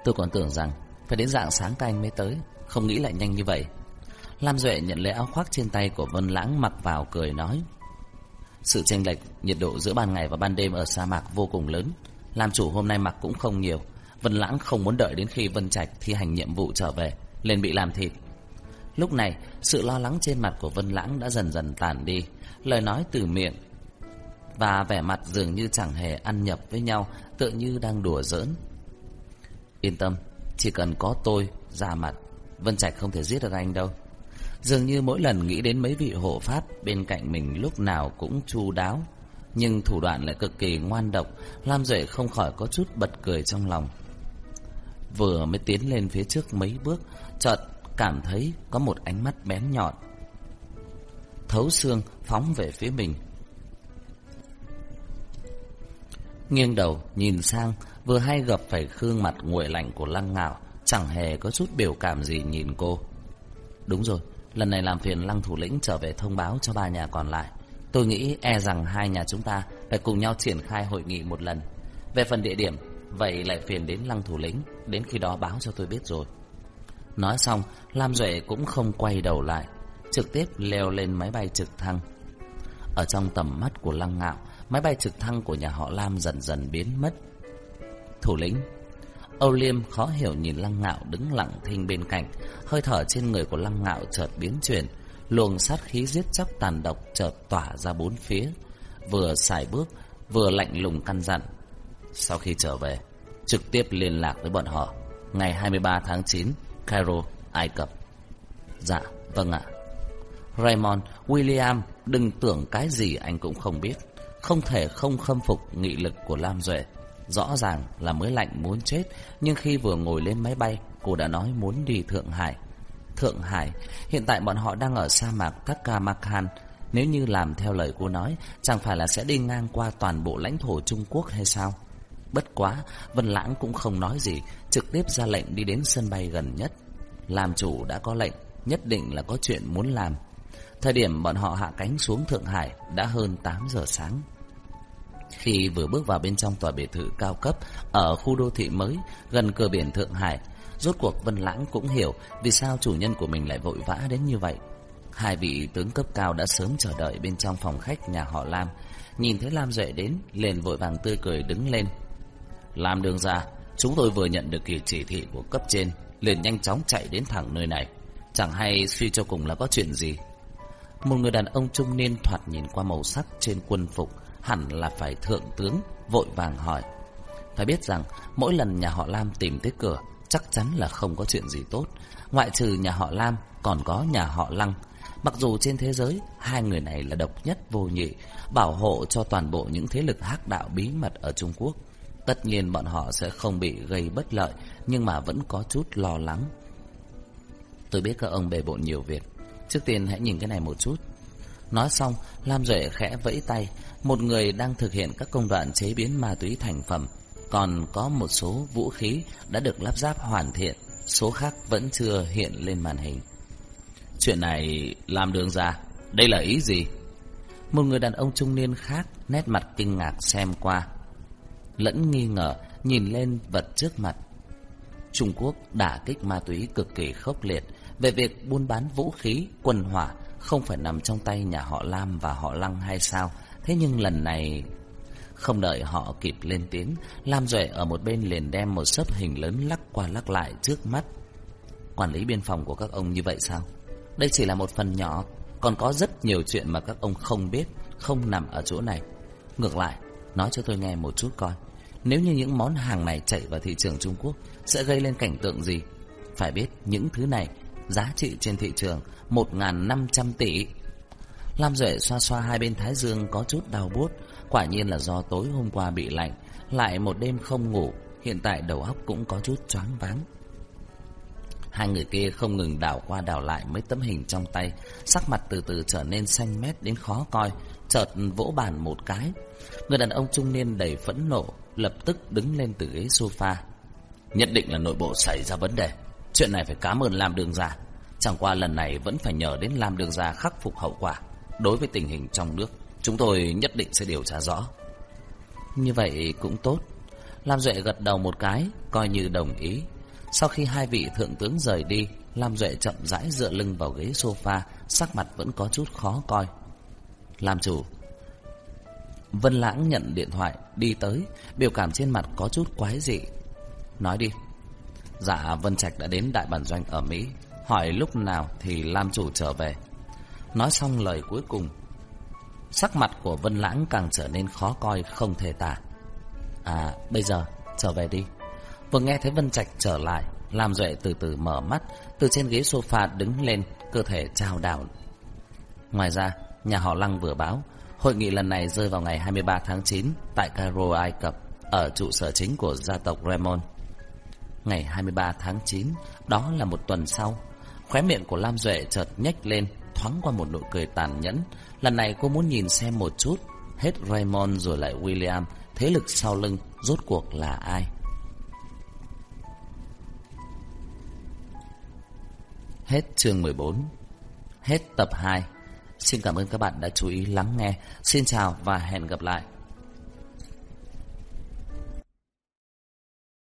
Tôi còn tưởng rằng phải đến dạng sáng canh mới tới, không nghĩ lại nhanh như vậy. Lam Duệ nhận lấy áo khoác trên tay của Vân Lãng mặc vào cười nói. Sự chênh lệch nhiệt độ giữa ban ngày và ban đêm ở sa mạc vô cùng lớn. Lam chủ hôm nay mặc cũng không nhiều. Vân Lãng không muốn đợi đến khi Vân Trạch thi hành nhiệm vụ trở về, liền bị làm thịt. Lúc này, sự lo lắng trên mặt của Vân Lãng đã dần dần tàn đi, lời nói từ miệng và vẻ mặt dường như chẳng hề ăn nhập với nhau, tựa như đang đùa giỡn. Yên tâm, chỉ cần có tôi ra mặt, Vân Trạch không thể giết được anh đâu. Dường như mỗi lần nghĩ đến mấy vị hộ pháp bên cạnh mình lúc nào cũng chu đáo, nhưng thủ đoạn lại cực kỳ ngoan độc, Lam Duệ không khỏi có chút bật cười trong lòng. Vừa mới tiến lên phía trước mấy bước, chợt cảm thấy có một ánh mắt bén nhọn. Thấu xương phóng về phía mình. Nghiêng đầu nhìn sang, vừa hay gặp phải gương mặt nguội lạnh của Lăng Ngạo, chẳng hề có chút biểu cảm gì nhìn cô. Đúng rồi, lần này làm phiền Lăng thủ lĩnh trở về thông báo cho ba nhà còn lại. Tôi nghĩ e rằng hai nhà chúng ta phải cùng nhau triển khai hội nghị một lần. Về phần địa điểm, vậy lại phiền đến Lăng thủ lĩnh, đến khi đó báo cho tôi biết rồi. Nói xong, Lam Duệ cũng không quay đầu lại, trực tiếp leo lên máy bay trực thăng. Ở trong tầm mắt của Lăng Ngạo, máy bay trực thăng của nhà họ Lam dần dần biến mất. Thủ lĩnh Âu Liêm khó hiểu nhìn Lăng Ngạo đứng lặng thinh bên cạnh, hơi thở trên người của Lăng Ngạo chợt biến chuyển, luồng sát khí giết chóc tàn độc chợt tỏa ra bốn phía, vừa xài bước, vừa lạnh lùng căn dặn. Sau khi trở về, trực tiếp liên lạc với bọn họ, ngày 23 tháng 9, Cairo, Ai Cập. Dạ, vâng ạ. Raymond, William, đừng tưởng cái gì anh cũng không biết. Không thể không khâm phục nghị lực của Lam Duệ. Rõ ràng là mới lạnh muốn chết, nhưng khi vừa ngồi lên máy bay, cô đã nói muốn đi Thượng Hải. Thượng Hải, hiện tại bọn họ đang ở sa mạc Takamakan. Nếu như làm theo lời cô nói, chẳng phải là sẽ đi ngang qua toàn bộ lãnh thổ Trung Quốc hay sao? Bất quá, Vân Lãng cũng không nói gì, trực tiếp ra lệnh đi đến sân bay gần nhất. Làm chủ đã có lệnh, nhất định là có chuyện muốn làm. Thời điểm bọn họ hạ cánh xuống Thượng Hải đã hơn 8 giờ sáng. Khi vừa bước vào bên trong tòa biệt thự cao cấp ở khu đô thị mới gần cửa biển Thượng Hải, rốt cuộc Vân Lãng cũng hiểu vì sao chủ nhân của mình lại vội vã đến như vậy. Hai vị tướng cấp cao đã sớm chờ đợi bên trong phòng khách nhà họ Lam. Nhìn thấy Lam Duệ đến, liền vội vàng tươi cười đứng lên. Lam đường ra, chúng tôi vừa nhận được kỳ chỉ thị của cấp trên, liền nhanh chóng chạy đến thẳng nơi này. Chẳng hay suy cho cùng là có chuyện gì. Một người đàn ông trung niên thoạt nhìn qua màu sắc trên quân phục, hẳn là phải thượng tướng, vội vàng hỏi. Phải biết rằng, mỗi lần nhà họ Lam tìm tới cửa, chắc chắn là không có chuyện gì tốt. Ngoại trừ nhà họ Lam, còn có nhà họ Lăng. Mặc dù trên thế giới, hai người này là độc nhất vô nhị, bảo hộ cho toàn bộ những thế lực hắc đạo bí mật ở Trung Quốc. Tất nhiên bọn họ sẽ không bị gây bất lợi, nhưng mà vẫn có chút lo lắng. Tôi biết các ông bề bộn nhiều việc. Trước tiên hãy nhìn cái này một chút. Nói xong, Lam Duệ khẽ vẫy tay. Một người đang thực hiện các công đoạn chế biến ma túy thành phẩm. Còn có một số vũ khí đã được lắp ráp hoàn thiện. Số khác vẫn chưa hiện lên màn hình. Chuyện này làm đường ra Đây là ý gì Một người đàn ông trung niên khác Nét mặt kinh ngạc xem qua Lẫn nghi ngờ Nhìn lên vật trước mặt. Trung Quốc đả kích ma túy cực kỳ khốc liệt. Về việc buôn bán vũ khí Quân hỏa Không phải nằm trong tay nhà họ Lam và họ Lăng hay sao? Thế nhưng lần này Không đợi họ kịp lên tiếng, Lam Duệ ở một bên liền đem một sớp hình lớn lắc qua lắc lại trước mắt. Quản lý biên phòng của các ông như vậy sao? Đây chỉ là một phần nhỏ, Còn có rất nhiều chuyện mà các ông không biết, Không nằm ở chỗ này. Ngược lại Nói cho tôi nghe một chút coi. Nếu như những món hàng này chạy vào thị trường Trung Quốc Sẽ gây lên cảnh tượng gì? Phải biết những thứ này Giá trị trên thị trường 1.500 tỷ. Lam Duệ xoa xoa hai bên thái dương có chút đau buốt. Quả nhiên là do tối hôm qua bị lạnh Lại một đêm không ngủ. Hiện tại đầu óc cũng có chút choáng váng. Hai người kia không ngừng đảo qua đảo lại mấy tấm hình trong tay, sắc mặt từ từ trở nên xanh mét đến khó coi, chợt vỗ bàn một cái. Người đàn ông trung niên đầy phẫn nộ, lập tức đứng lên từ ghế sofa. Nhất định là nội bộ xảy ra vấn đề. Chuyện này phải cảm ơn Lam Đường Gia. Chẳng qua lần này vẫn phải nhờ đến Lam Đường Gia khắc phục hậu quả. Đối với tình hình trong nước, chúng tôi nhất định sẽ điều tra rõ. Như vậy cũng tốt. Lam Duệ gật đầu một cái, coi như đồng ý. Sau khi hai vị thượng tướng rời đi, Lam Duệ chậm rãi dựa lưng vào ghế sofa, sắc mặt vẫn có chút khó coi. lam chủ. Vân Lãng nhận điện thoại, đi tới, biểu cảm trên mặt có chút quái dị. Nói đi. Dạ, Vân Trạch đã đến đại bản doanh ở Mỹ, hỏi lúc nào thì Lam chủ trở về. Nói xong lời cuối cùng, sắc mặt của Vân Lãng càng trở nên khó coi không thể tả. À, bây giờ, trở về đi. Vừa nghe thấy Vân Trạch trở lại, Lam Duệ từ từ mở mắt, từ trên ghế sofa đứng lên, cơ thể trao đảo. Ngoài ra, nhà họ Lăng vừa báo, hội nghị lần này rơi vào ngày 23 tháng 9 tại Cairo, Ai Cập, ở trụ sở chính của gia tộc Raymond. Ngày 23 tháng 9, đó là một tuần sau, khóe miệng của Lam Duệ chợt nhếch lên, thoáng qua một nụ cười tàn nhẫn. Lần này cô muốn nhìn xem một chút, hết Raymond rồi lại William, thế lực sau lưng rốt cuộc là ai. Hết chương 14 Hết tập 2 Xin cảm ơn các bạn đã chú ý lắng nghe. Xin chào và hẹn gặp lại.